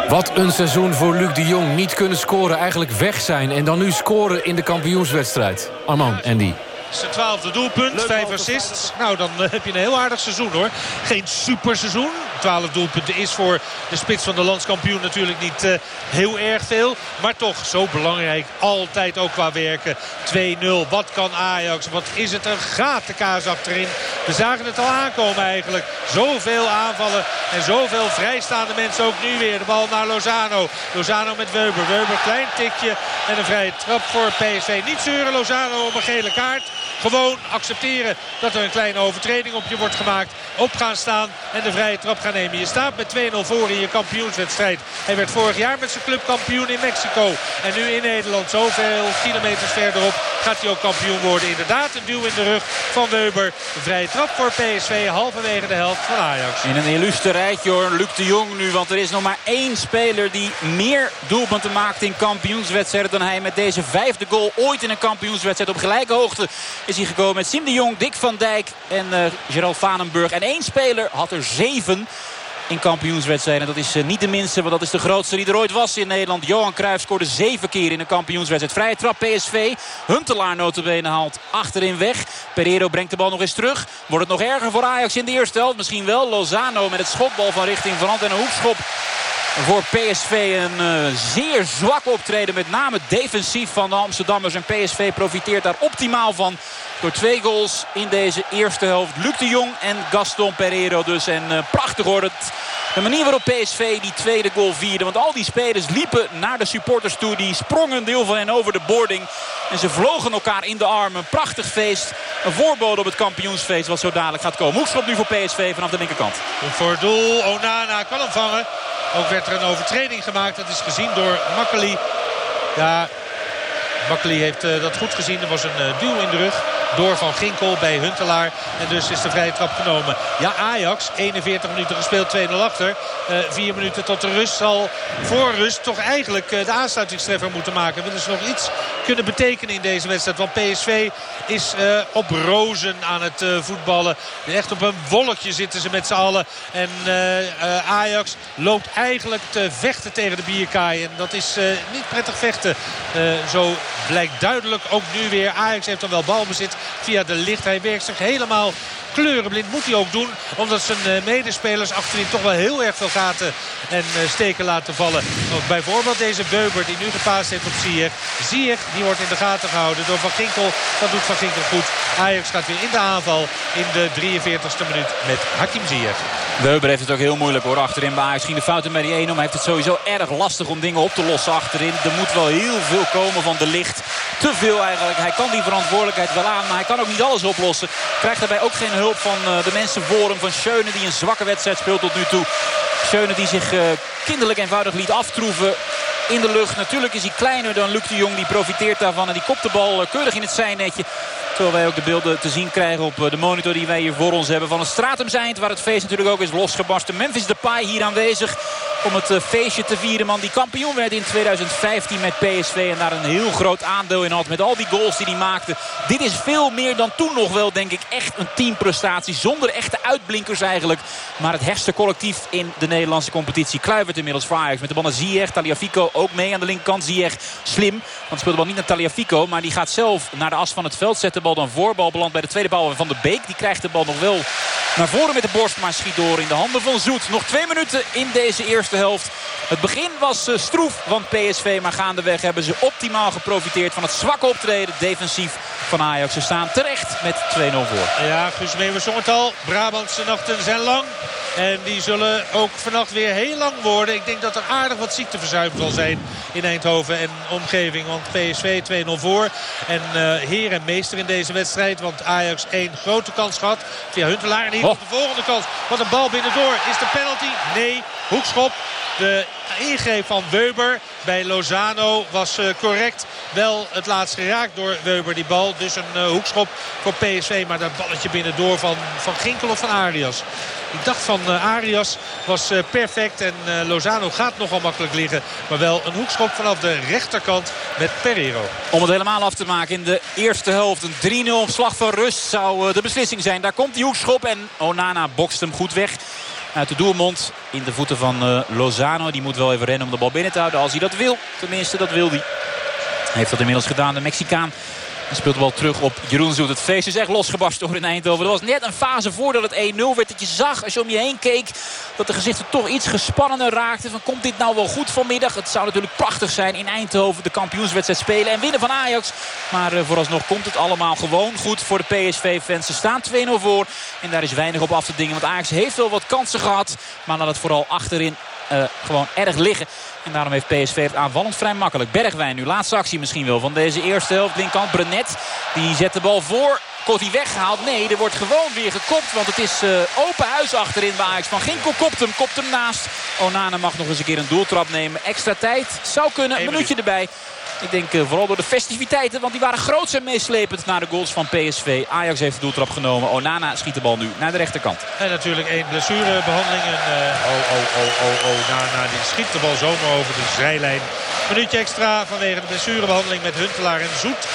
Wat een seizoen voor Luc de Jong. Niet kunnen scoren, eigenlijk weg zijn. En dan nu scoren in de kampioenswedstrijd. Arman, Andy. Zijn twaalfde doelpunt, vijf assists. Nou, dan uh, heb je een heel aardig seizoen hoor. Geen super seizoen. 12 doelpunten is voor de spits van de landskampioen natuurlijk niet uh, heel erg veel. Maar toch zo belangrijk. Altijd ook qua werken. 2-0. Wat kan Ajax? Wat is het een gatenkaas achterin. We zagen het al aankomen eigenlijk. Zoveel aanvallen en zoveel vrijstaande mensen ook nu weer. De bal naar Lozano. Lozano met Weber. Weber klein tikje en een vrije trap voor PSV. Niet zeuren Lozano op een gele kaart. Gewoon accepteren dat er een kleine overtreding op je wordt gemaakt. Op gaan staan en de vrije trap gaan nemen. Je staat met 2-0 voor in je kampioenswedstrijd. Hij werd vorig jaar met zijn club kampioen in Mexico. En nu in Nederland, zoveel kilometers verderop, gaat hij ook kampioen worden. Inderdaad, een duw in de rug van Weber. Vrije trap voor PSV, halverwege de helft van Ajax. In een illustre rijtje hoor, Luc de Jong nu. Want er is nog maar één speler die meer doelpunten maakt in kampioenswedstrijden dan hij. Met deze vijfde goal ooit in een kampioenswedstrijd op gelijke hoogte is hij gekomen. Met Sim de Jong, Dick van Dijk en uh, Gerald Vanenburg. En één speler had er zeven in kampioenswedstrijden. Dat is uh, niet de minste, want dat is de grootste die er ooit was in Nederland. Johan Cruijff scoorde zeven keer in een kampioenswedstrijd. Vrije trap PSV. Huntelaar notabene haalt achterin weg. Pereiro brengt de bal nog eens terug. Wordt het nog erger voor Ajax in de eerste helft? Misschien wel. Lozano met het schotbal van richting Van en een hoekschop voor PSV een uh, zeer zwak optreden. Met name defensief van de Amsterdammers. En PSV profiteert daar optimaal van. Door twee goals in deze eerste helft. Luc de Jong en Gaston Pereiro dus. En uh, prachtig hoor het. De manier waarop PSV die tweede goal vierde. Want al die spelers liepen naar de supporters toe. Die sprongen een deel van hen over de boarding. En ze vlogen elkaar in de armen. Prachtig feest. Een voorbode op het kampioensfeest wat zo dadelijk gaat komen. Hoekschop nu voor PSV vanaf de linkerkant. Voor het doel. Onana kan hem vangen. Ook werd er een overtreding gemaakt. Dat is gezien door Makkeli. Ja, Makkeli heeft uh, dat goed gezien. Er was een uh, duw in de rug door Van Ginkel bij Huntelaar. En dus is de vrije trap genomen. Ja, Ajax, 41 minuten gespeeld, 2-0 achter. Uh, vier minuten tot de rust zal voor rust toch eigenlijk de aansluitingstreffer moeten maken. Willen ze nog iets kunnen betekenen in deze wedstrijd. Want PSV is op rozen aan het voetballen. Echt op een wolkje zitten ze met z'n allen. En Ajax loopt eigenlijk te vechten tegen de bierkaai. En dat is niet prettig vechten. zo blijkt duidelijk ook nu weer. Ajax heeft dan wel balbezit via de licht. Hij werkt zich helemaal kleurenblind. Moet hij ook doen. Omdat zijn medespelers achterin toch wel heel erg veel gaten en steken laten vallen. Ook bijvoorbeeld deze Beuber die nu gepaast heeft op Ziyech. Ziyech die wordt in de gaten gehouden door Van Ginkel. Dat doet Van Ginkel goed. Ajax gaat weer in de aanval in de 43ste minuut met Hakim Ziyech. Beuber heeft het ook heel moeilijk hoor. Achterin bij Ajax ging de fouten met die 1 om. Hij heeft het sowieso erg lastig om dingen op te lossen achterin. Er moet wel heel veel komen van de licht. Te veel eigenlijk. Hij kan die verantwoordelijkheid wel aan. Maar hij kan ook niet alles oplossen. Krijgt daarbij ook geen hulp van de mensen voor hem. Van Schöne die een zwakke wedstrijd speelt tot nu toe. Schöne die zich uh, kinderlijk eenvoudig liet aftroeven in de lucht. Natuurlijk is hij kleiner dan Luc de Jong. Die profiteert daarvan en die kopt de bal uh, keurig in het zijnetje. Terwijl wij ook de beelden te zien krijgen op de monitor die wij hier voor ons hebben. Van het Stratumseind waar het feest natuurlijk ook is losgebarsten. Memphis Depay hier aanwezig om het feestje te vieren. Man die kampioen werd in 2015 met PSV. En daar een heel groot aandeel in had met al die goals die hij maakte. Dit is veel meer dan toen nog wel denk ik echt een teamprestatie. Zonder echte uitblinkers eigenlijk. Maar het herste collectief in de Nederlandse competitie. Kluivert inmiddels voor met de bal naar Ziyech. Taliafico ook mee aan de linkerkant. Ziyech slim. Want speelt de bal niet naar Taliafico. Maar die gaat zelf naar de as van het veld. Zet de bal dan voorbal bij de tweede bal van de Beek. Die krijgt de bal nog wel naar voren met de borst. Maar schiet door in de handen van Zoet. Nog twee minuten in deze eerste helft. Het begin was uh, stroef van PSV. Maar gaandeweg hebben ze optimaal geprofiteerd van het zwakke optreden defensief van Ajax. Ze staan terecht met 2-0 voor. Ja, Guus Meeuwers zong het al. Brabantse nachten zijn lang. En die zullen ook vannacht weer heel lang worden. Ik denk dat er aardig wat ziekteverzuim zal zijn in Eindhoven en omgeving. Want PSV 2-0 voor. En uh, heer en meester in deze wedstrijd. Want Ajax één grote kans gehad. Via Huntelaar. En hier oh. de volgende kans. Wat een bal binnendoor. Is de penalty? Nee. Hoekschop. De ingreep van Weber bij Lozano was uh, correct. Wel het laatst geraakt door Weber die bal. Dus een uh, hoekschop voor PSV. Maar dat balletje binnendoor van, van Ginkel of van Arias. Ik dacht van uh, Arias was perfect. En Lozano gaat nogal makkelijk liggen. Maar wel een hoekschop vanaf de rechterkant met Pereiro. Om het helemaal af te maken in de eerste helft. Een 3-0 op slag van rust zou de beslissing zijn. Daar komt die hoekschop en Onana bokst hem goed weg uit de doelmond. In de voeten van uh, Lozano. Die moet wel even rennen om de bal binnen te houden. Als hij dat wil. Tenminste, dat wil hij. Heeft dat inmiddels gedaan. De Mexicaan hij speelt bal terug op Jeroen Zoet. Het feest is echt losgebarst door in Eindhoven. Er was net een fase voordat het 1-0 werd. Dat je zag als je om je heen keek. Dat de gezichten toch iets gespannender raakten. Van komt dit nou wel goed vanmiddag? Het zou natuurlijk prachtig zijn in Eindhoven. De kampioenswedstrijd spelen en winnen van Ajax. Maar uh, vooralsnog komt het allemaal gewoon goed voor de PSV-fans. Ze staan 2-0 voor. En daar is weinig op af te dingen. Want Ajax heeft wel wat kansen gehad. Maar laat het vooral achterin uh, gewoon erg liggen. En daarom heeft PSV het aanvallend vrij makkelijk. Bergwijn nu, laatste actie misschien wel van deze eerste helft. Linkkant Brenet, die zet de bal voor. Wordt hij weggehaald? Nee, er wordt gewoon weer gekopt. Want het is uh, open huis achterin bij Ajax. Van Ginkel kopt hem, kopt hem naast. Onana mag nog eens een keer een doeltrap nemen. Extra tijd, zou kunnen, een minuutje erbij. Ik denk uh, vooral door de festiviteiten. Want die waren groot en meeslepend naar de goals van PSV. Ajax heeft de doeltrap genomen. Onana schiet de bal nu naar de rechterkant. En natuurlijk één blessurebehandeling. En, uh, oh, oh, oh, oh, oh. Nana die schiet de bal zomaar over de zijlijn. Minuutje extra vanwege de blessurebehandeling met Huntelaar en Zoet.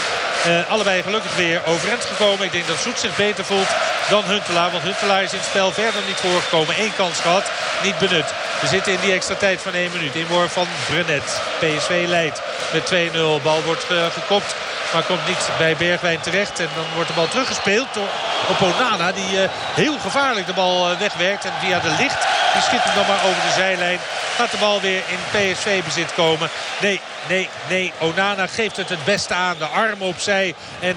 Uh, allebei gelukkig weer overeind gekomen. Ik denk dat Zoet zich beter voelt dan Huntelaar. Want Huntelaar is in het spel verder niet voorgekomen. Eén kans gehad, niet benut. We zitten in die extra tijd van 1 minuut. Inworp van Brenet. PSV leidt met 2-0. Bal wordt uh, gekopt. Maar komt niet bij Bergwijn terecht. En dan wordt de bal teruggespeeld door, op Onana. Die uh, heel gevaarlijk de bal wegwerkt. En via de licht, die schiet hem dan maar over de zijlijn. Gaat de bal weer in PSV-bezit komen. Nee, nee, nee. Onana geeft het het beste aan. De arm opzij. En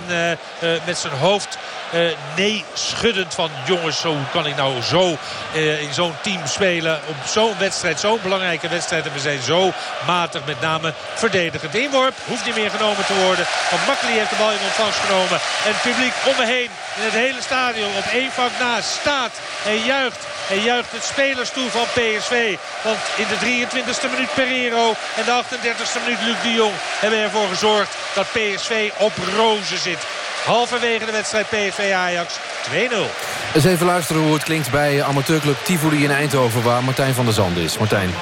met zijn hoofd uh, nee schuddend van jongens, hoe kan ik nou zo in zo'n team spelen op zo'n wedstrijd, zo'n belangrijke wedstrijd. En we zijn zo matig, met name verdedigend. Inworp hoeft niet meer genomen te worden, want Makkeli heeft de bal in ontvangst genomen. En het publiek om me heen in het hele stadion op één vak naast staat en juicht. En juicht het spelers toe van PSV. Want in de 23e minuut Pereiro en de 38e minuut Luc de Jong hebben ervoor gezorgd dat PSV op rozen zit. Halverwege de wedstrijd PSV Ajax 2-0. Eens even luisteren hoe het klinkt bij amateurclub Tivoli in Eindhoven... waar Martijn van der Zanden is. Martijn.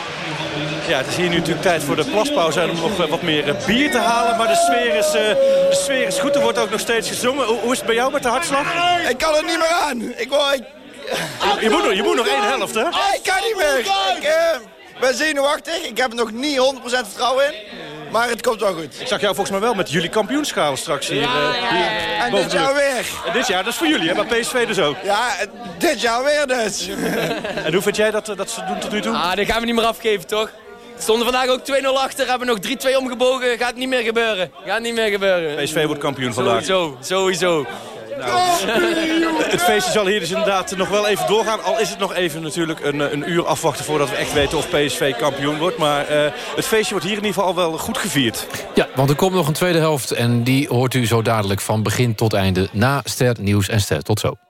Ja, het is hier nu natuurlijk tijd voor de plaspauze om nog wat meer bier te halen. Maar de sfeer is, uh, de sfeer is goed. Er wordt ook nog steeds gezongen. Hoe, hoe is het bij jou met de hartslag? Ik kan het niet meer aan. Ik, ik... Je, je, moet nog, je moet nog één helft, hè? Ik kan niet meer. Ik uh, ben zenuwachtig. Ik heb er nog niet 100% vertrouwen in. Maar het komt wel goed. Ik zag jou volgens mij wel met jullie kampioenschaal straks hier. Ja, ja, ja, en dit jaar weer. En dit jaar, dat is voor jullie, hè? maar PSV dus ook. Ja, dit jaar weer dus. en hoe vind jij dat, dat ze doen tot nu toe? Ah, dat gaan we niet meer afgeven, toch? Stonden vandaag ook 2-0 achter, hebben nog 3-2 omgebogen. Gaat niet meer gebeuren. Gaat niet meer gebeuren. PSV wordt kampioen vandaag. Sowieso, sowieso. Nou, het feestje zal hier dus inderdaad nog wel even doorgaan. Al is het nog even natuurlijk een, een uur afwachten voordat we echt weten of PSV kampioen wordt. Maar uh, het feestje wordt hier in ieder geval al wel goed gevierd. Ja, want er komt nog een tweede helft en die hoort u zo dadelijk van begin tot einde na Ster Nieuws en Ster. Tot zo.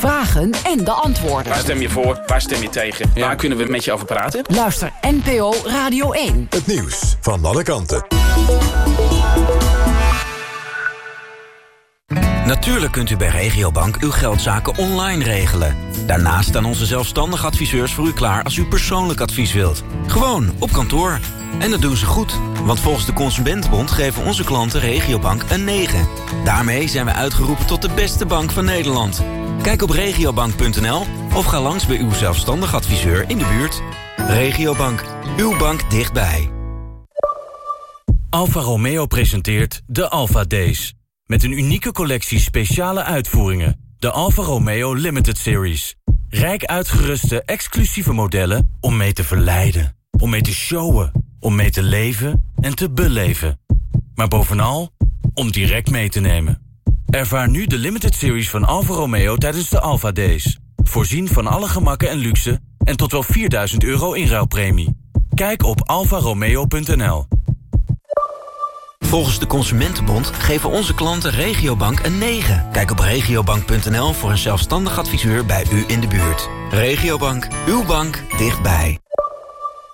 vragen en de antwoorden. Waar stem je voor? Waar stem je tegen? Ja. Waar kunnen we met je over praten? Luister NPO Radio 1. Het nieuws van alle kanten. Natuurlijk kunt u bij Regiobank uw geldzaken online regelen. Daarnaast staan onze zelfstandige adviseurs voor u klaar als u persoonlijk advies wilt. Gewoon op kantoor. En dat doen ze goed, want volgens de Consumentenbond geven onze klanten Regiobank een 9. Daarmee zijn we uitgeroepen tot de beste bank van Nederland. Kijk op regiobank.nl of ga langs bij uw zelfstandig adviseur in de buurt. Regiobank, uw bank dichtbij. Alfa Romeo presenteert de Alfa Days. Met een unieke collectie speciale uitvoeringen. De Alfa Romeo Limited Series. Rijk uitgeruste exclusieve modellen om mee te verleiden. Om mee te showen. Om mee te leven en te beleven. Maar bovenal om direct mee te nemen. Ervaar nu de Limited Series van Alfa Romeo tijdens de Alfa Days. Voorzien van alle gemakken en luxe en tot wel 4000 euro inruilpremie. Kijk op alfaromeo.nl. Volgens de Consumentenbond geven onze klanten Regiobank een 9. Kijk op regiobank.nl voor een zelfstandig adviseur bij u in de buurt. Regiobank, uw bank dichtbij.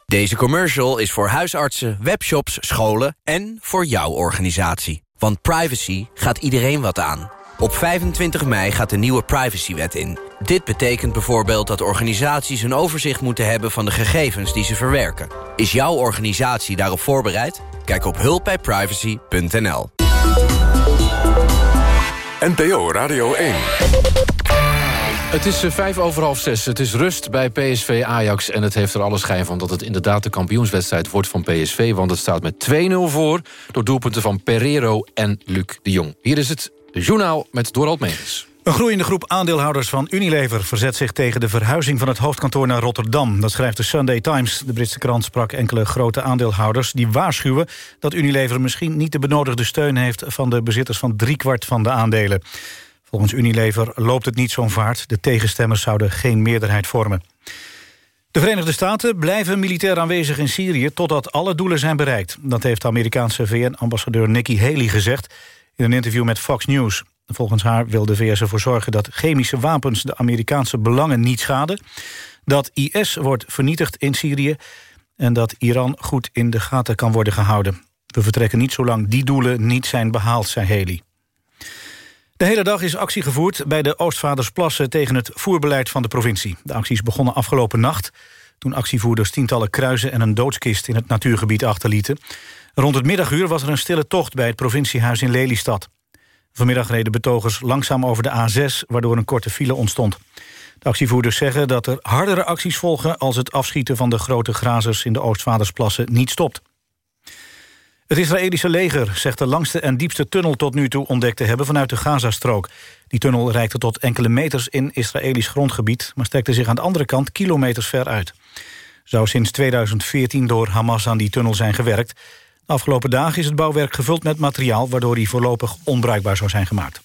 Deze commercial is voor huisartsen, webshops, scholen en voor jouw organisatie. Want privacy gaat iedereen wat aan. Op 25 mei gaat de nieuwe privacywet in. Dit betekent bijvoorbeeld dat organisaties een overzicht moeten hebben van de gegevens die ze verwerken. Is jouw organisatie daarop voorbereid? Kijk op hulpbijprivacy.nl. NPO Radio 1. Het is eh, vijf over half zes. Het is rust bij PSV Ajax. En het heeft er alle schijn van dat het inderdaad de kampioenswedstrijd wordt van PSV. Want het staat met 2-0 voor door doelpunten van Pereiro en Luc de Jong. Hier is het journaal met Dorald Megens. Een groeiende groep aandeelhouders van Unilever verzet zich tegen de verhuizing van het hoofdkantoor naar Rotterdam. Dat schrijft de Sunday Times. De Britse krant sprak enkele grote aandeelhouders die waarschuwen dat Unilever misschien niet de benodigde steun heeft van de bezitters van driekwart van de aandelen. Volgens Unilever loopt het niet zo'n vaart. De tegenstemmers zouden geen meerderheid vormen. De Verenigde Staten blijven militair aanwezig in Syrië... totdat alle doelen zijn bereikt. Dat heeft de Amerikaanse VN-ambassadeur Nikki Haley gezegd... in een interview met Fox News. Volgens haar wil de VS ervoor zorgen dat chemische wapens... de Amerikaanse belangen niet schaden... dat IS wordt vernietigd in Syrië... en dat Iran goed in de gaten kan worden gehouden. We vertrekken niet zolang die doelen niet zijn behaald, zei Haley. De hele dag is actie gevoerd bij de Oostvadersplassen... tegen het voerbeleid van de provincie. De acties begonnen afgelopen nacht... toen actievoerders tientallen kruisen en een doodskist... in het natuurgebied achterlieten. Rond het middaguur was er een stille tocht... bij het provinciehuis in Lelystad. Vanmiddag reden betogers langzaam over de A6... waardoor een korte file ontstond. De actievoerders zeggen dat er hardere acties volgen... als het afschieten van de grote grazers in de Oostvadersplassen niet stopt. Het Israëlische leger zegt de langste en diepste tunnel tot nu toe ontdekt te hebben vanuit de Gazastrook. Die tunnel reikte tot enkele meters in Israëlisch grondgebied, maar strekte zich aan de andere kant kilometers ver uit. Zou sinds 2014 door Hamas aan die tunnel zijn gewerkt. Afgelopen dagen is het bouwwerk gevuld met materiaal waardoor hij voorlopig onbruikbaar zou zijn gemaakt.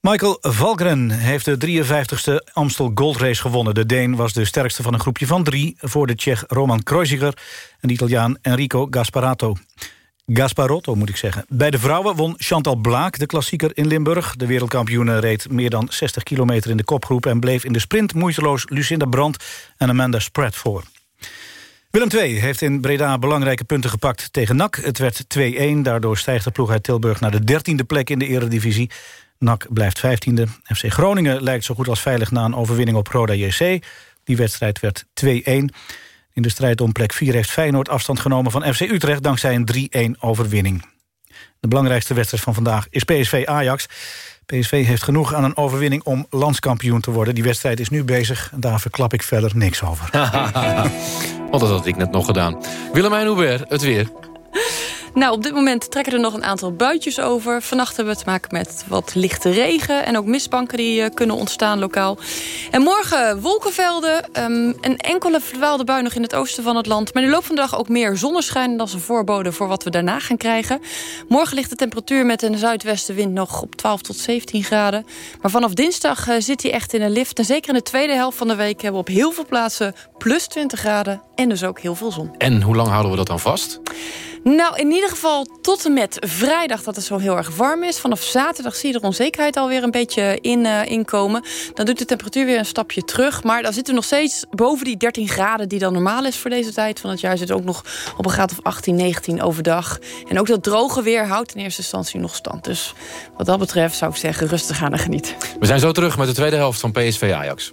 Michael Valgren heeft de 53ste Amstel Gold Race gewonnen. De Deen was de sterkste van een groepje van drie... voor de Tsjech Roman Kreuziger en de Italiaan Enrico Gasparato. Gasparotto moet ik zeggen. Bij de vrouwen won Chantal Blaak de klassieker in Limburg. De wereldkampioene reed meer dan 60 kilometer in de kopgroep... en bleef in de sprint moeiteloos Lucinda Brandt en Amanda Spratt voor. Willem II heeft in Breda belangrijke punten gepakt tegen NAC. Het werd 2-1, daardoor stijgt de ploeg uit Tilburg... naar de 13e plek in de eredivisie. NAC blijft 15e. FC Groningen lijkt zo goed als veilig na een overwinning op Roda JC. Die wedstrijd werd 2-1. In de strijd om plek 4 heeft Feyenoord afstand genomen van FC Utrecht... dankzij een 3-1 overwinning. De belangrijkste wedstrijd van vandaag is PSV-Ajax. PSV heeft genoeg aan een overwinning om landskampioen te worden. Die wedstrijd is nu bezig daar verklap ik verder niks over. Dat had ik net nog gedaan. Willemijn Hubert, het weer. Nou, op dit moment trekken er nog een aantal buitjes over. Vannacht hebben we te maken met wat lichte regen... en ook mistbanken die uh, kunnen ontstaan lokaal. En morgen wolkenvelden. Um, een enkele verdwaalde bui nog in het oosten van het land. Maar in de loop van de dag ook meer zonneschijn. Dat is een voorbode voor wat we daarna gaan krijgen. Morgen ligt de temperatuur met een zuidwestenwind nog op 12 tot 17 graden. Maar vanaf dinsdag uh, zit hij echt in een lift. En zeker in de tweede helft van de week hebben we op heel veel plaatsen plus 20 graden. En dus ook heel veel zon. En hoe lang houden we dat dan vast? Nou, in ieder geval tot en met vrijdag dat het zo heel erg warm is. Vanaf zaterdag zie je de onzekerheid alweer een beetje in, uh, inkomen. Dan doet de temperatuur weer een stapje terug. Maar dan zitten we nog steeds boven die 13 graden... die dan normaal is voor deze tijd van het jaar. Zit ook nog op een graad of 18, 19 overdag. En ook dat droge weer houdt in eerste instantie nog stand. Dus wat dat betreft zou ik zeggen rustig aan en genieten. We zijn zo terug met de tweede helft van PSV Ajax.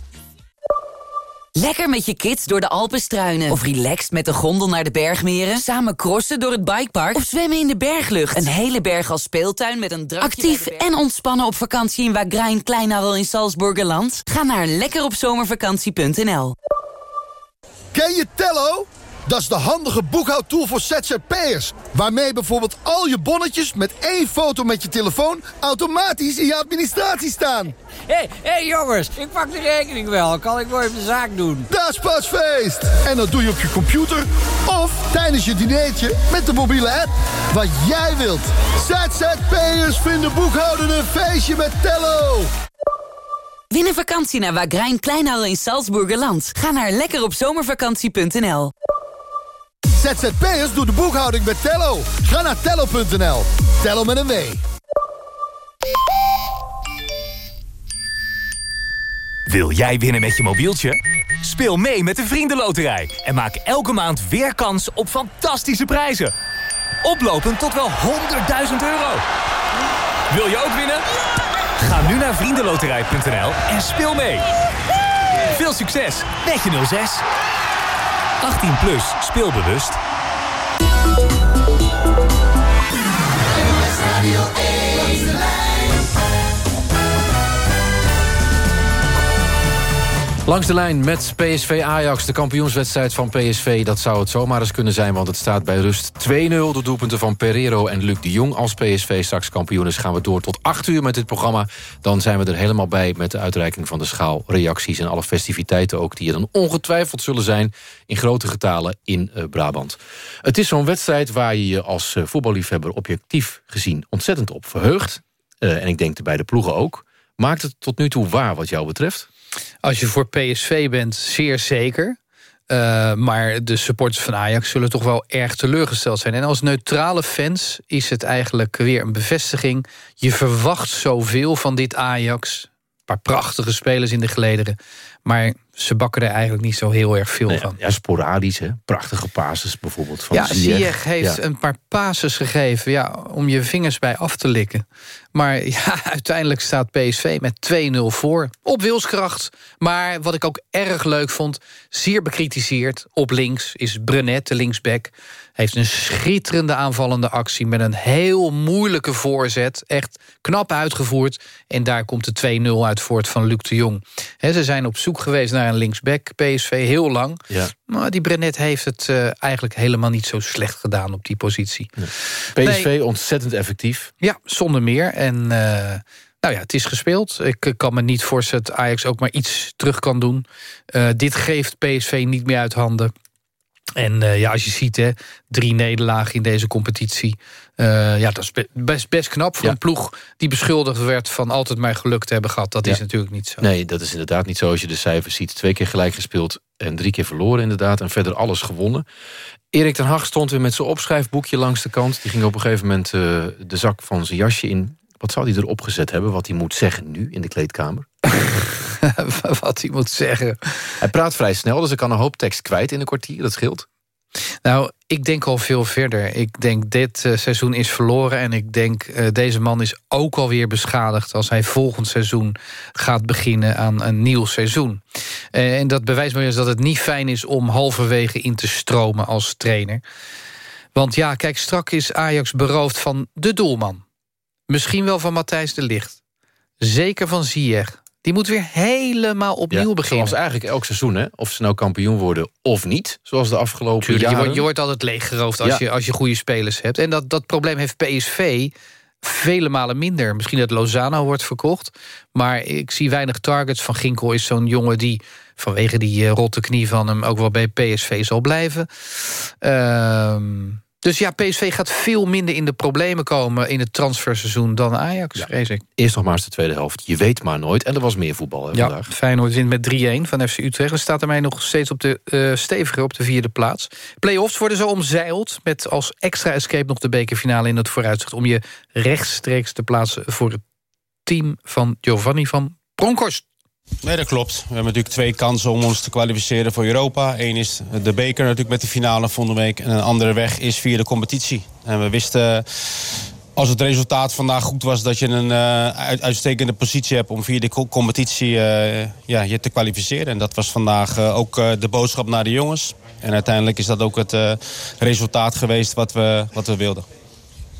Lekker met je kids door de Alpen struinen. Of relaxed met de gondel naar de bergmeren. Samen crossen door het bikepark. Of zwemmen in de berglucht. Een hele berg als speeltuin met een drankje Actief en ontspannen op vakantie in Wagrain Kleinarel in Salzburgerland. Ga naar lekkeropzomervakantie.nl Ken je Tello? Dat is de handige boekhoudtool voor ZZP'ers. Waarmee bijvoorbeeld al je bonnetjes met één foto met je telefoon... automatisch in je administratie staan. Hé, hey, hey jongens, ik pak de rekening wel. Kan ik mooi even de zaak doen? Dat is pas feest. En dat doe je op je computer of tijdens je dinertje met de mobiele app. Wat jij wilt. ZZP'ers vinden boekhouden een feestje met Tello. Win een vakantie naar Wagrain Kleinhal in Salzburgerland. Ga naar lekkeropzomervakantie.nl ZZP'ers doet de boekhouding met Tello. Ga naar tello.nl. Tello met een W. Wil jij winnen met je mobieltje? Speel mee met de Vriendenloterij en maak elke maand weer kans op fantastische prijzen. Oplopend tot wel 100.000 euro. Wil je ook winnen? Ga nu naar vriendenloterij.nl en speel mee. Veel succes met je 06. 18 plus, speelbewust. Langs de lijn met PSV Ajax, de kampioenswedstrijd van PSV. Dat zou het zomaar eens kunnen zijn, want het staat bij rust 2-0. De doelpunten van Pereiro en Luc de Jong. Als PSV straks kampioen is, gaan we door tot 8 uur met dit programma. Dan zijn we er helemaal bij met de uitreiking van de schaal, reacties... en alle festiviteiten ook, die er dan ongetwijfeld zullen zijn... in grote getalen in uh, Brabant. Het is zo'n wedstrijd waar je je als uh, voetballiefhebber... objectief gezien ontzettend op verheugt. Uh, en ik denk de beide ploegen ook. Maakt het tot nu toe waar wat jou betreft? Als je voor PSV bent, zeer zeker. Uh, maar de supporters van Ajax zullen toch wel erg teleurgesteld zijn. En als neutrale fans is het eigenlijk weer een bevestiging. Je verwacht zoveel van dit Ajax. Een paar prachtige spelers in de gelederen. Maar ze bakken er eigenlijk niet zo heel erg veel nee, van. Ja, sporadisch, hè? Prachtige pases bijvoorbeeld van Ja, Ziyech. Heeft Ja. een paar pases gegeven ja, om je vingers bij af te likken. Maar ja, uiteindelijk staat PSV met 2-0 voor. Op wilskracht. Maar wat ik ook erg leuk vond, zeer bekritiseerd. Op links is Brenet, de linksback. Heeft een schitterende aanvallende actie met een heel moeilijke voorzet. Echt knap uitgevoerd. En daar komt de 2-0 uit voort van Luc de Jong. He, ze zijn op zoek geweest naar een linksback, PSV, heel lang. Ja. Maar die Brenet heeft het eh, eigenlijk helemaal niet zo slecht gedaan op die positie. PSV Nee. ontzettend effectief. Ja, zonder meer. En eh, nou ja, het is gespeeld. Ik eh, kan me niet voorstellen dat Ajax ook maar iets terug kan doen. Dit geeft PSV niet meer uit handen. En eh, ja, als je ziet, hè, drie nederlagen in deze competitie. eh, ja, dat is be- best, best knap voor Ja. een ploeg die beschuldigd werd van altijd maar geluk te hebben gehad. Dat is natuurlijk niet zo. Nee, dat is inderdaad niet zo als je de cijfers ziet. Twee keer gelijk gespeeld en drie keer verloren inderdaad. En verder alles gewonnen. Erik ten Hag stond weer met zijn opschrijfboekje langs de kant. Die ging op een gegeven moment eh, de zak van zijn jasje in. Wat zou hij erop gezet hebben? Wat hij moet zeggen nu in de kleedkamer? Wat hij moet zeggen. Hij praat vrij snel, dus hij kan een hoop tekst kwijt in een kwartier. Dat scheelt. Nou, ik denk al veel verder. Ik denk dit eh, seizoen is verloren. En ik denk eh, deze man is ook alweer beschadigd... als hij volgend seizoen gaat beginnen aan een nieuw seizoen. Eh, en dat bewijst maar eens dat het niet fijn is... om halverwege in te stromen als trainer. Want ja, kijk, strak is Ajax beroofd van de doelman. Misschien wel van Matthijs de Ligt. Zeker van Ziyech. Die moet weer helemaal opnieuw Ja, beginnen. Zoals eigenlijk elk seizoen, hè? Of ze nou kampioen worden of niet. Zoals de afgelopen Tuurlijk, je, jaren. wordt, je wordt altijd leeggeroofd als, Ja. je, als je goede spelers hebt. En dat, dat probleem heeft PSV vele malen minder. Misschien dat Lozano wordt verkocht. Maar ik zie weinig targets. Van Ginkel is zo'n jongen die vanwege die eh, rotte knie van hem... ook wel bij PSV zal blijven. Ehm, dus ja, PSV gaat veel minder in de problemen komen... in het transferseizoen dan Ajax, vrees ik. Eerst nog maar eens de tweede helft. Je weet maar nooit. En er was meer voetbal hè, Ja, vandaag. Feyenoord wint met 3-1 van FC Utrecht. En staat ermee nog steeds op de eh stevige op de vierde plaats. Play-offs worden zo omzeild... met als extra escape nog de bekerfinale in het vooruitzicht... om je rechtstreeks te plaatsen voor het team van Giovanni van Bronckhorst. Nee, dat klopt. We hebben natuurlijk twee kansen om ons te kwalificeren voor Europa. Eén is de beker natuurlijk met de finale volgende week. En een andere weg is via de competitie. En we wisten als het resultaat vandaag goed was... dat je een eh, uit- uitstekende positie hebt om via de co- competitie eh, ja, je te kwalificeren. En dat was vandaag eh, ook de boodschap naar de jongens. En uiteindelijk is dat ook het resultaat geweest wat we, wat we wilden.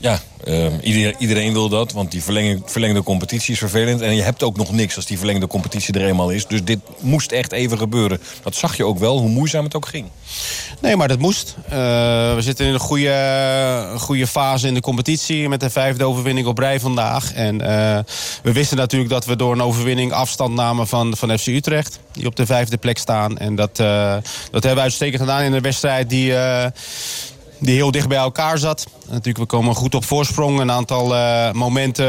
Ja, ehm, iedereen, wil dat, want die verlenging, verlengde competitie is vervelend. En je hebt ook nog niks als die verlengde competitie er eenmaal is. Dus dit moest echt even gebeuren. Dat zag je ook wel, hoe moeizaam het ook ging. Nee, maar dat moest. Eh, we zitten in een goede, goede fase in de competitie... met de vijfde overwinning op rij vandaag. En eh, we wisten natuurlijk dat we door een overwinning afstand namen van, van FC Utrecht... die op de vijfde plek staan. En dat, eh, dat hebben we uitstekend gedaan in een wedstrijd die... die heel dicht bij elkaar zat. Natuurlijk, we komen goed op voorsprong. Een aantal eh, momenten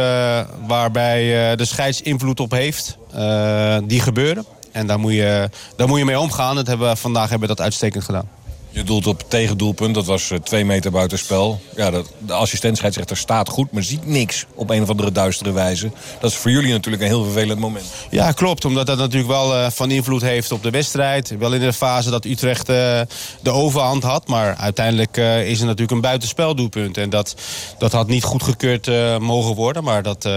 waarbij eh, de scheids invloed op heeft. eh, die gebeuren. En daar moet, je, daar moet je mee omgaan. Dat hebben vandaag hebben we dat uitstekend gedaan. Je doelt op tegendoelpunt, dat was eh, twee meter buitenspel. Ja, dat, de assistent-scheidsrechter staat goed, maar ziet niks op een of andere duistere wijze. Dat is voor jullie natuurlijk een heel vervelend moment. Ja, klopt. Omdat dat natuurlijk wel eh, van invloed heeft op de wedstrijd. Wel in de fase dat Utrecht eh, de overhand had. Maar uiteindelijk is er natuurlijk een buitenspeldoelpunt. En dat, dat had niet goedgekeurd mogen worden. Maar dat,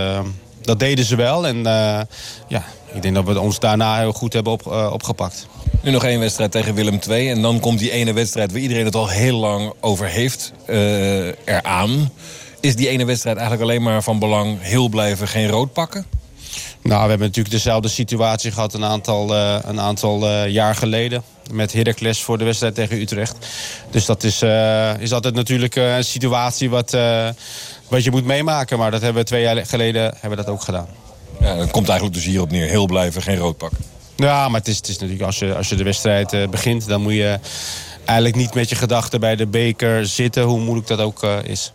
dat deden ze wel. En eh, ja, ik denk dat we ons daarna heel goed hebben op, eh, opgepakt. Nu nog één wedstrijd tegen Willem II. En dan komt die ene wedstrijd waar iedereen het al heel lang over heeft eh, eraan. Is die ene wedstrijd eigenlijk alleen maar van belang heel blijven, geen rood pakken? Nou, we hebben natuurlijk dezelfde situatie gehad een aantal, een aantal jaar geleden. Met Heracles voor de wedstrijd tegen Utrecht. Dus dat is, is altijd natuurlijk een situatie wat, wat je moet meemaken. Maar dat hebben we twee jaar geleden hebben we dat ook gedaan. Ja, dat komt eigenlijk dus hierop neer. Heel blijven, geen rood pakken. Ja, maar het is, het is natuurlijk als je, als je de wedstrijd eh, begint... dan moet je eigenlijk niet met je gedachten bij de beker zitten. Hoe moeilijk dat ook eh, is.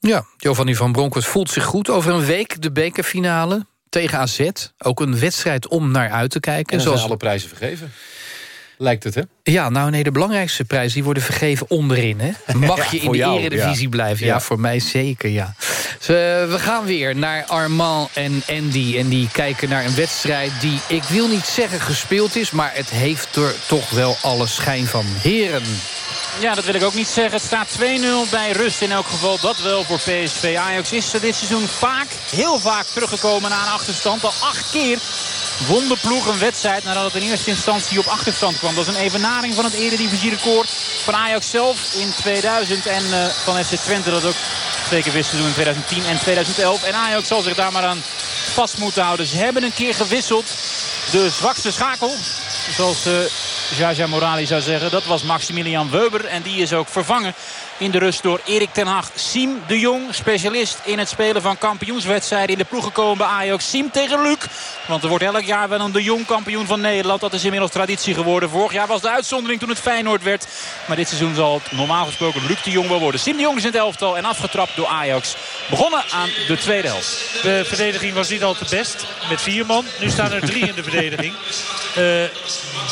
Ja, Giovanni van Bronckhorst voelt zich goed. Over een week de bekerfinale tegen AZ. Ook een wedstrijd om naar uit te kijken. En dan zijn alle prijzen vergeven. Lijkt het, hè? Ja, nou nee, de belangrijkste prijzen die worden vergeven onderin. Hè? Mag Ja, je in de jou, eredivisie ja. blijven? Ja, Ja. voor mij zeker, ja. Dus, we gaan weer naar Armand en Andy. En die kijken naar een wedstrijd die, ik wil niet zeggen gespeeld is... maar het heeft er toch wel alle schijn van. Heren, Ja, dat wil ik ook niet zeggen. Het staat 2-0 bij rust in elk geval. Dat wel voor PSV. Ajax is er dit seizoen vaak, heel vaak teruggekomen na een achterstand. Al acht keer won de ploeg een wedstrijd nadat het in eerste instantie op achterstand kwam. Dat is een evenaring van het eredivisierecord van Ajax zelf in 2000. En eh, van FC Twente dat ook twee keer wist in 2010 en 2011. En Ajax zal zich daar maar aan vast moeten houden. Ze hebben een keer gewisseld. De zwakste schakel, zoals Jaja Morali zou zeggen. Dat was Maximilian Weber. En die is ook vervangen in de rust door Erik ten Hag. Siem de Jong, specialist in het spelen van kampioenswedstrijden. In de ploeg gekomen bij Ajax. Siem tegen Luc. Want er wordt elk jaar wel een de Jong kampioen van Nederland. Dat is inmiddels traditie geworden. Vorig jaar was de uitzondering toen het Feyenoord werd. Maar dit seizoen zal het normaal gesproken Luc de Jong wel worden. Siem de Jong is in het elftal en afgetrapt door Ajax. Begonnen aan de tweede helft. De verdediging was niet al te best met vier man. Nu staan er drie in de verdediging. Eh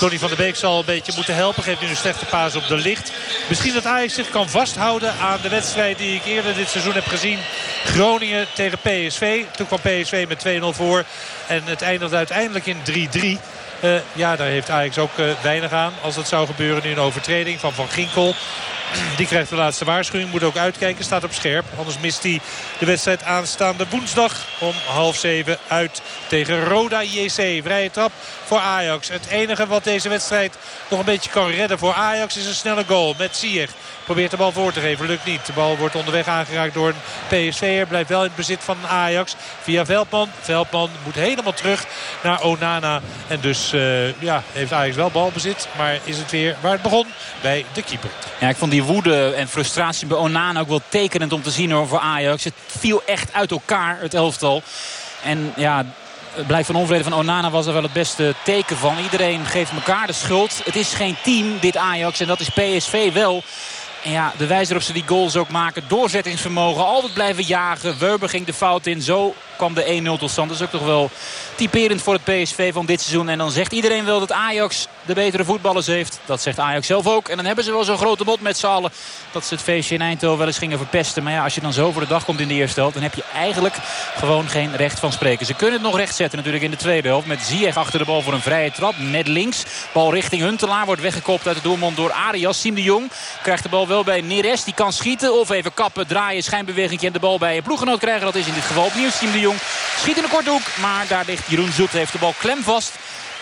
Donny van der Beek zal een beetje moeten helpen. Geeft nu een slechte paas op de licht. Misschien dat Ajax zich kan vasthouden aan de wedstrijd die ik eerder dit seizoen heb gezien. Groningen tegen PSV. Toen kwam PSV met 2-0 voor. En het eindigde uiteindelijk in 3-3. Eh, ja, daar heeft Ajax ook eh, weinig aan. Als dat zou gebeuren nu een overtreding van Van Ginkel. Die krijgt de laatste waarschuwing. Moet ook uitkijken. Staat op scherp. Anders mist hij de wedstrijd aanstaande woensdag om half zeven uit tegen Roda JC. Vrije trap voor Ajax. Het enige wat deze wedstrijd nog een beetje kan redden voor Ajax is een snelle goal met Ziyech. Probeert de bal voor te geven. Lukt niet. De bal wordt onderweg aangeraakt door een PSV'er. Blijft wel in het bezit van Ajax. Via Veldman. Veldman moet helemaal terug naar Onana. En dus uh, ja, heeft Ajax wel balbezit. Maar is het weer waar het begon? Bij de keeper. Ja, ik vond die woede en frustratie bij Onana ook wel tekenend om te zien voor Ajax. Het viel echt uit elkaar, het elftal. En ja, het blijft van onvrede van Onana was er wel het beste teken van. Iedereen geeft elkaar de schuld. Het is geen team, dit Ajax. En dat is PSV wel. En ja, de wijze waarop ze die goals ook maken. Doorzettingsvermogen, altijd blijven jagen. Weber ging de fout in. Zo kwam de 1-0 tot stand. Dat is ook toch wel typerend voor het PSV van dit seizoen. En dan zegt iedereen wel dat Ajax de betere voetballers heeft. Dat zegt Ajax zelf ook. En dan hebben ze wel zo'n grote bot met z'n allen. Dat ze het feestje in Eindhoven wel eens gingen verpesten. Maar ja, als je dan zo voor de dag komt in de eerste helft... dan heb je eigenlijk gewoon geen recht van spreken. Ze kunnen het nog recht zetten natuurlijk in de tweede helft. Met Ziyech achter de bal voor een vrije trap. Net links. Bal richting Huntelaar. Wordt weggekopt uit de doelmond door Arias. Siem de Jong krijgt de bal wel bij Neres. Die kan schieten of even kappen, draaien, schijnbeweging en de bal bij je ploeggenoot krijgen. Dat is in dit geval opnieuw Siem de Jong. Schiet in de korte hoek, maar daar ligt Jeroen Zoet. Heeft de bal klem vast.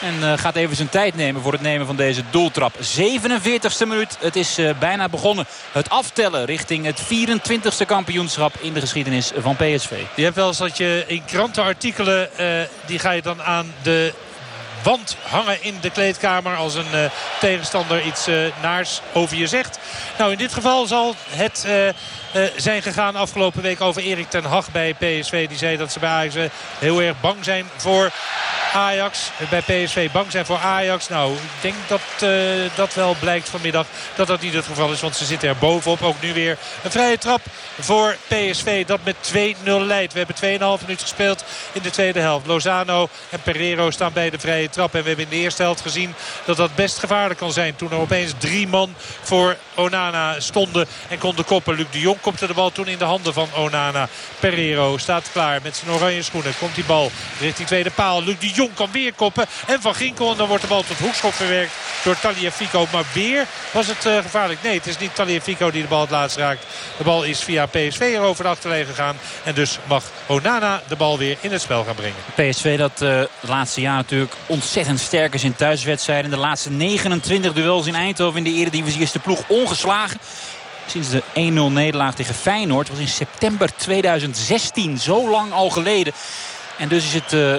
En uh, gaat even zijn tijd nemen voor het nemen van deze doeltrap. 47e minuut. Het is uh, bijna begonnen. Het aftellen richting het 24e kampioenschap in de geschiedenis van PSV. Je hebt wel eens dat je in krantenartikelen... Uh, die ga je dan aan de wand hangen in de kleedkamer als een uh, tegenstander iets uh, naars over je zegt. Nou, in dit geval zal het uh, zijn gegaan afgelopen week over Erik ten Hag bij PSV. Die zei dat ze bij Ajax heel erg bang zijn voor Ajax. Bij PSV bang zijn voor Ajax. Nou, ik denk dat uh, dat wel blijkt vanmiddag dat dat niet het geval is. Want ze zitten er bovenop. Ook nu weer een vrije trap voor PSV dat met 2-0 leidt. We hebben 2,5 minuut gespeeld in de tweede helft. Lozano en Pereiro staan bij de vrije trap. En we hebben in de eerste helft gezien dat dat best gevaarlijk kan zijn. Toen er opeens drie man voor Onana stonden en konden koppen. Luc de Jong kopte de bal toen in de handen van Onana. Pereiro staat klaar met zijn oranje schoenen. Komt die bal richting tweede paal. Luc de Jong kan weer koppen. En Van Ginkel. En dan wordt de bal tot hoekschop verwerkt door Taliafico. Maar weer was het uh, gevaarlijk. Nee, het is niet Taliafico die de bal het laatst raakt. De bal is via PSV er over de achterlijn gegaan. En dus mag Onana de bal weer in het spel gaan brengen. PSV dat uh, laatste jaar natuurlijk ontzettend sterk is in thuiswedstrijden. De laatste 29 duels in Eindhoven in de Eredivisie is de ploeg ongeslagen. Sinds de 1-0 nederlaag tegen Feyenoord was in september 2016. Zo lang al geleden. En dus is het uh,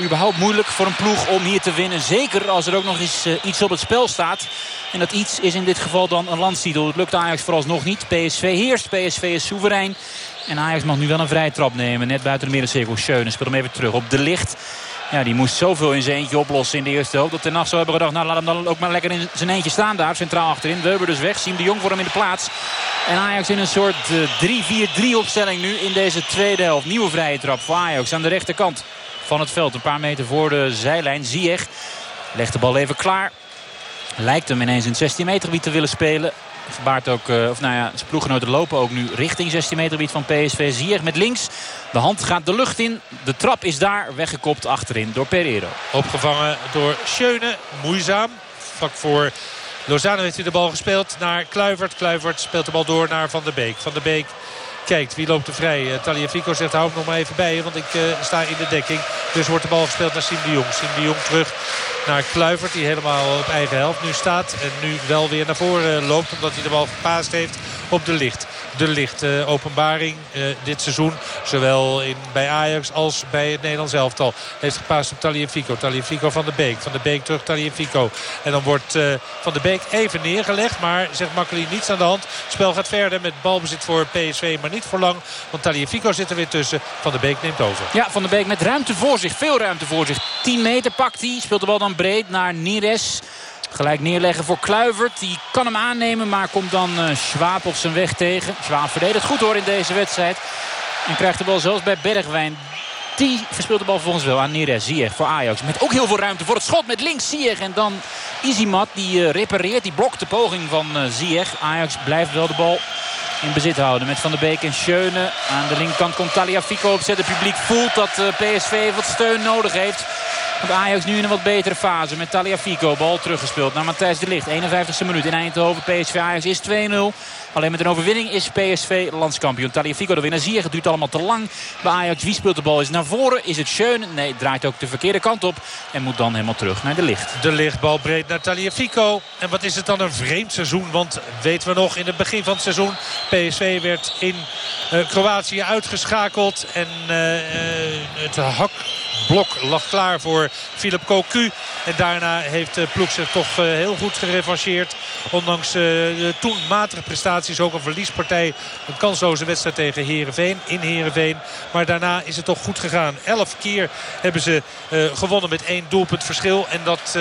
überhaupt moeilijk voor een ploeg om hier te winnen. Zeker als er ook nog eens uh, iets op het spel staat. En dat iets is in dit geval dan een landstitel. Het lukt Ajax vooralsnog niet. PSV heerst. PSV is soeverein. En Ajax mag nu wel een vrije trap nemen. Net buiten de middencirkel. Schöne speelt hem even terug op de licht. Ja, die moest zoveel in zijn eentje oplossen in de eerste helft. Dat de nacht zou hebben gedacht, nou laat hem dan ook maar lekker in zijn eentje staan daar. Centraal achterin. Weber dus weg. Siem de Jong voor hem in de plaats. En Ajax in een soort uh, 3-4-3 opstelling nu in deze tweede helft. Nieuwe vrije trap voor Ajax aan de rechterkant van het veld. Een paar meter voor de zijlijn. Ziyech legt de bal even klaar. Lijkt hem ineens in het 16 meter gebied te willen spelen. Verbaart ook, uh, of nou ja, zijn ploeggenoten lopen ook nu richting 16 meter gebied van PSV. Ziyech met links. De hand gaat de lucht in. De trap is daar weggekopt achterin door Pereiro. Opgevangen door Schöne. Moeizaam. Vlak voor Lozano heeft hij de bal gespeeld naar Kluivert. Kluivert speelt de bal door naar Van der Beek. Van der Beek kijkt wie loopt er vrij. Uh, Taliafico zegt hou hem nog maar even bij want ik uh, sta in de dekking. Dus wordt de bal gespeeld naar Siem de Jong. Siem de Jong terug naar Kluivert die helemaal op eigen helft nu staat. En nu wel weer naar voren loopt omdat hij de bal verpaast heeft op de licht. De licht uh, openbaring uh, dit seizoen. Zowel in, bij Ajax als bij het Nederlands elftal. Heeft gepaast op Taliafico. Taliafico van de Beek. Van de Beek terug Taliafico. En dan wordt uh, Van de Beek even neergelegd. Maar zegt Makkeli niets aan de hand. Het spel gaat verder met balbezit voor PSV. Maar niet voor lang. Want Taliafico zit er weer tussen. Van de Beek neemt over. Ja, Van de Beek met ruimte voor zich. Veel ruimte voor zich. 10 meter pakt hij. Speelt de bal dan breed naar Nires. Gelijk neerleggen voor Kluivert. Die kan hem aannemen, maar komt dan uh, Schwab op zijn weg tegen. Schwab verdedigt goed hoor in deze wedstrijd. En krijgt de bal zelfs bij Bergwijn. Die verspeelt de bal volgens wel aan Neres. Ziyech voor Ajax. Met ook heel veel ruimte voor het schot met links Ziyech. En dan Izimat die uh, repareert. Die blokt de poging van uh, Ziyech. Ajax blijft wel de bal in bezit houden. Met Van der Beek en Schöne. Aan de linkerkant komt Taliafico opzet. Het publiek voelt dat PSV wat steun nodig heeft. Want Ajax nu in een wat betere fase met Taliafico. Bal teruggespeeld naar Matthijs de Ligt. 51e minuut in Eindhoven. PSV Ajax is 2-0. Alleen met een overwinning is PSV landskampioen. Taliafico de winnaar. Zie het duurt allemaal te lang. Bij Ajax, wie speelt de bal? Is naar voren? Is het Schön? Nee, draait ook de verkeerde kant op. En moet dan helemaal terug naar de licht. De lichtbal breed naar Taliafico. En wat is het dan een vreemd seizoen. Want weten we nog in het begin van het seizoen. PSV werd in uh, Kroatië uitgeschakeld. En uh, uh, het hakblok lag klaar voor Philip Cocu. En daarna heeft de ploeg zich toch heel goed gerevancheerd. Ondanks de toen matige prestaties. Ook een verliespartij. Een kansloze wedstrijd tegen Heerenveen. In Heerenveen. Maar daarna is het toch goed gegaan. Elf keer hebben ze gewonnen met één doelpunt verschil. En dat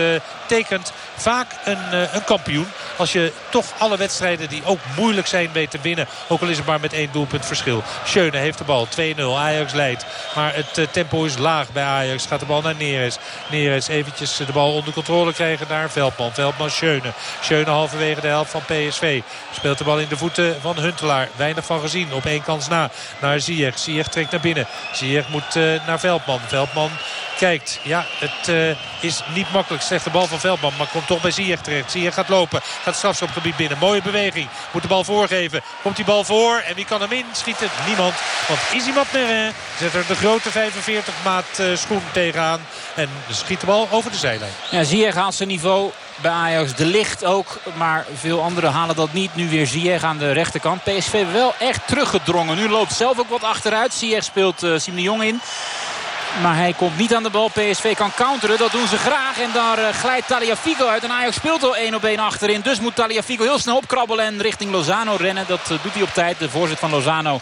tekent vaak een, een kampioen. Als je toch alle wedstrijden die ook moeilijk zijn weet te winnen. Ook al is het maar met één doelpunt verschil. Schöne heeft de bal. 2-0. Ajax leidt. Maar het tempo is laag bij Ajax. Gaat de bal naar Neres. Neres eventjes de bal onder controle krijgen naar Veldman. Veldman Schöne. Schöne halverwege de helft van PSV. Speelt de bal in de voeten van Huntelaar. Weinig van gezien. Op één kans na. Naar Ziyech. Ziyech trekt naar binnen. Ziyech moet uh, naar Veldman. Veldman kijkt. Ja, het uh, is niet makkelijk. Slechte bal van Veldman. Maar komt toch bij Ziyech terecht. Ziyech gaat lopen. Gaat strafschopgebied binnen. Mooie beweging. Moet de bal voorgeven. Komt die bal voor. En wie kan hem in? Schiet het? Niemand. Want Isimat Merin zet er de grote 45 maat uh, schoen tegenaan. En schiet de bal over de zijlijn. Ja, Ziyech haalt zijn niveau bij Ajax. De licht ook. Maar veel anderen halen dat niet. Nu weer Ziyech aan de rechterkant. PSV wel echt teruggedrongen. Nu loopt zelf ook wat achteruit. Ziyech speelt uh, de Jong in. Maar hij komt niet aan de bal. PSV kan counteren. Dat doen ze graag. En daar uh, glijdt Taliafico uit. En Ajax speelt al 1 op 1 achterin. Dus moet Taliafico heel snel opkrabbelen en richting Lozano rennen. Dat uh, doet hij op tijd. De voorzet van Lozano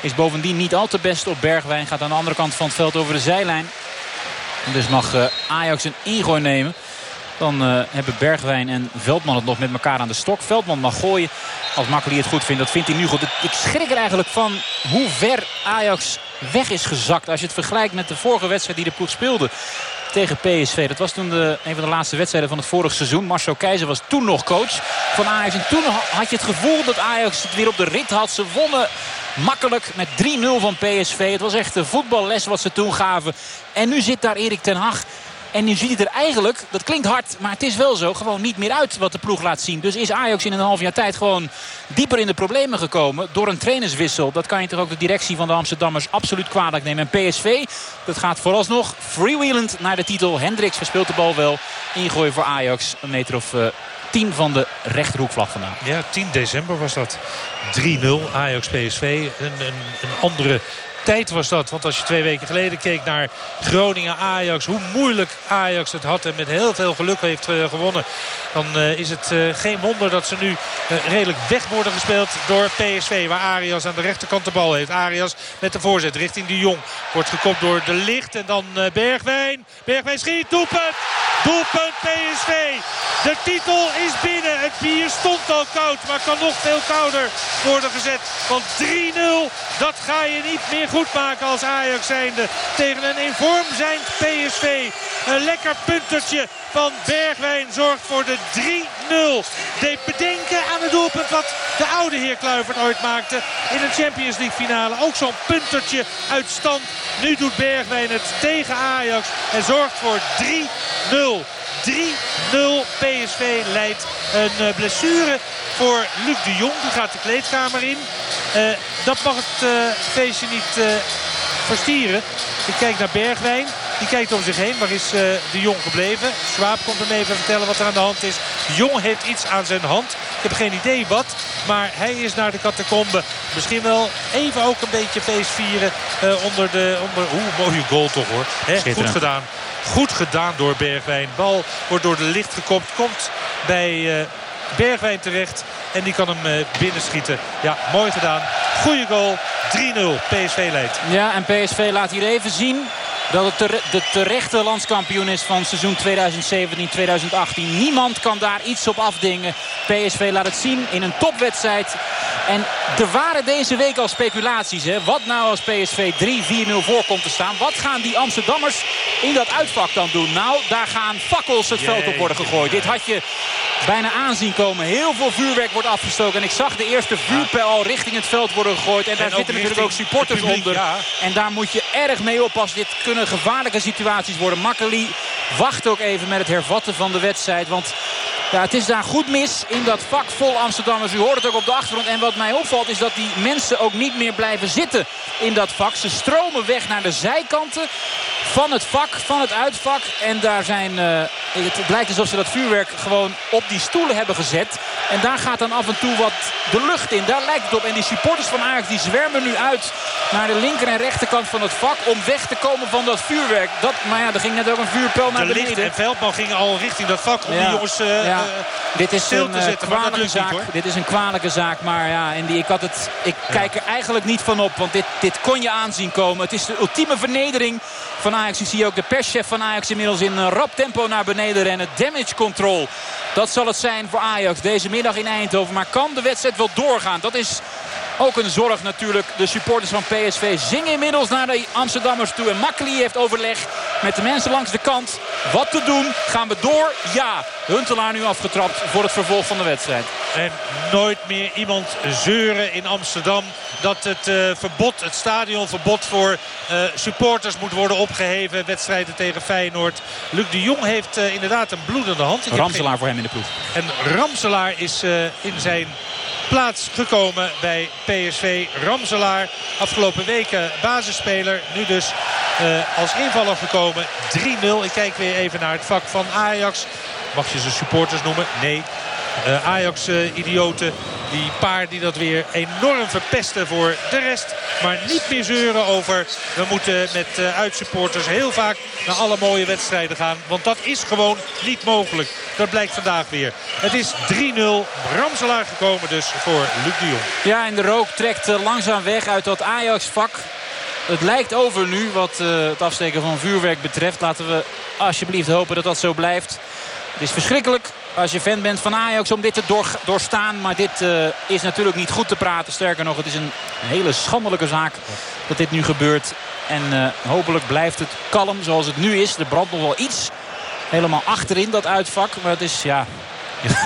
is bovendien niet al te best op Bergwijn. Gaat aan de andere kant van het veld over de zijlijn. Dus mag uh, Ajax een ingooi nemen. Dan uh, hebben Bergwijn en Veldman het nog met elkaar aan de stok. Veldman mag gooien als Makkeli het goed vindt. Dat vindt hij nu goed. Ik schrik er eigenlijk van hoe ver Ajax weg is gezakt. Als je het vergelijkt met de vorige wedstrijd die de ploeg speelde tegen PSV. Dat was toen de, een van de laatste wedstrijden van het vorige seizoen. Marcel Keizer was toen nog coach van Ajax. En toen had je het gevoel dat Ajax het weer op de rit had. Ze wonnen makkelijk met 3-0 van PSV. Het was echt een voetballes wat ze toen gaven. En nu zit daar Erik ten Hag. En nu ziet het er eigenlijk, dat klinkt hard, maar het is wel zo, gewoon niet meer uit wat de ploeg laat zien. Dus is Ajax in een half jaar tijd gewoon dieper in de problemen gekomen door een trainerswissel. Dat kan je toch ook de directie van de Amsterdammers absoluut kwalijk nemen. En PSV, dat gaat vooralsnog freewheelend naar de titel. Hendricks verspeelt de bal wel. Ingooi voor Ajax, een meter of uh, 10 van de rechterhoekvlag vandaan. Ja, 10 december was dat. 3-0 Ajax PSV. Een, een, een andere tijd was dat. Want als je twee weken geleden keek naar Groningen-Ajax... hoe moeilijk Ajax het had en met heel veel geluk heeft uh, gewonnen... dan uh, is het uh, geen wonder dat ze nu redelijk weg worden gespeeld door PSV... waar Arias aan de rechterkant de bal heeft. Arias met de voorzet richting de Jong. Wordt gekopt door De Licht en dan Bergwijn. Bergwijn schiet, doelpunt! Doelpunt PSV! De titel is binnen. Het bier stond al koud, maar kan nog veel kouder worden gezet. Want 3-0, dat ga je niet meer goed maken als Ajax zijnde. Tegen een in vorm zijn PSV. Een lekker puntertje van Bergwijn zorgt voor de 3-0. Deed bedenken doelpunt wat de oude heer Kluivert ooit maakte in een Champions League finale. Ook zo'n puntertje uit stand. Nu doet Bergwijn het tegen Ajax en zorgt voor 3-0. 3-0 PSV leidt een blessure voor Luc de Jong. Die gaat de kleedkamer in. Uh, dat mag het uh, feestje niet uh, verstieren. Ik kijk naar Bergwijn. Die kijkt om zich heen. Waar is de Jong gebleven? Swaap komt hem even vertellen wat er aan de hand is. De Jong heeft iets aan zijn hand. Ik heb geen idee wat. Maar hij is naar de catacombe. Misschien wel even ook een beetje feest vieren. onder de... Onder... Oeh, mooie goal toch hoor. Hè? Goed gedaan. Goed gedaan door Bergwijn. Bal wordt door de licht gekopt. Komt bij uh, Bergwijn terecht. En die kan hem binnenschieten. Ja, mooi gedaan. Goeie goal. 3-0. PSV leidt. Ja, en PSV laat hier even zien dat het de, de terechte landskampioen is van seizoen 2017-2018. Niemand kan daar iets op afdingen. PSV laat het zien in een topwedstrijd. En er waren deze week al speculaties. Hè? Wat nou als PSV 3-4-0 voor komt te staan? Wat gaan die Amsterdammers in dat uitvak dan doen? Nou, daar gaan fakkels het veld op worden gegooid. Dit had je bijna aanzien komen. Heel veel vuurwerk wordt afgestoken. En ik zag de eerste vuurpijl al richting het veld worden gegooid. En daar en zitten natuurlijk ook supporters publiek, onder. Ja. En daar moet je erg mee oppassen. Dit kunnen gevaarlijke situaties worden. Makkeli wacht ook even met het hervatten van de wedstrijd. Want ja, het is daar goed mis in dat vak vol Amsterdammers. U hoort het ook op de achtergrond. En wat mij opvalt is dat die mensen ook niet meer blijven zitten in dat vak. Ze stromen weg naar de zijkanten van het vak, van het uitvak. En daar zijn, uh, het lijkt alsof ze dat vuurwerk gewoon op die stoelen hebben gezet. En daar gaat dan af en toe wat de lucht in. Daar lijkt het op. En die supporters van Ajax die zwermen nu uit naar de linker en rechterkant van het vak. Om weg te komen van dat vuurwerk. Dat, maar ja, er ging net ook een vuurpijl naar de beneden. en Veldman gingen al richting dat vak om die jongens uh, ja. Dit is stil te een, zetten. kwalijke zaak. Niet, dit is een kwalijke zaak. Maar ja, en die, ik, had het, ik kijk er eigenlijk niet van op. Want dit, dit kon je aanzien komen. Het is de ultieme vernedering van Ajax. Ik zie ook de perschef van Ajax inmiddels in rap tempo naar beneden rennen. Damage control. Dat zal het zijn voor Ajax deze middag in Eindhoven. Maar kan de wedstrijd wel doorgaan? Dat is ook een zorg natuurlijk. De supporters van PSV zingen inmiddels naar de Amsterdammers toe. En Makkeli heeft overleg met de mensen langs de kant. Wat te doen? Gaan we door? Ja. Huntelaar nu afgetrapt voor het vervolg van de wedstrijd. En nooit meer iemand zeuren in Amsterdam dat het uh, verbod, het stadionverbod voor uh, supporters moet worden opgeheven. Wedstrijden tegen Feyenoord. Luc de Jong heeft uh, inderdaad een bloedende hand. Ik Ramselaar geen... voor hem in de ploeg. En Ramselaar is in zijn plaats gekomen bij PSV. Ramselaar afgelopen weken basisspeler. Nu dus uh, als invaller gekomen. 3-0. Ik kijk weer even naar het vak van Ajax. Mag je ze supporters noemen? Nee. Uh, Ajax-idioten. die paar die dat weer enorm verpesten voor de rest. Maar niet meer zeuren over. We moeten met uh, uitsupporters heel vaak naar alle mooie wedstrijden gaan. Want dat is gewoon niet mogelijk. Dat blijkt vandaag weer. Het is 3-0. Ramselaar gekomen dus voor Luc de Jong. Ja, en de rook trekt langzaam weg uit dat Ajax-vak. Het lijkt over nu wat het afsteken van vuurwerk betreft. Laten we alsjeblieft hopen dat dat zo blijft. Het is verschrikkelijk als je fan bent van Ajax om dit te door, doorstaan. Maar dit uh, is natuurlijk niet goed te praten. Sterker nog, het is een hele schandelijke zaak dat dit nu gebeurt. En uh, hopelijk blijft het kalm zoals het nu is. Er brandt nog wel iets helemaal achterin dat uitvak. Maar het is ja,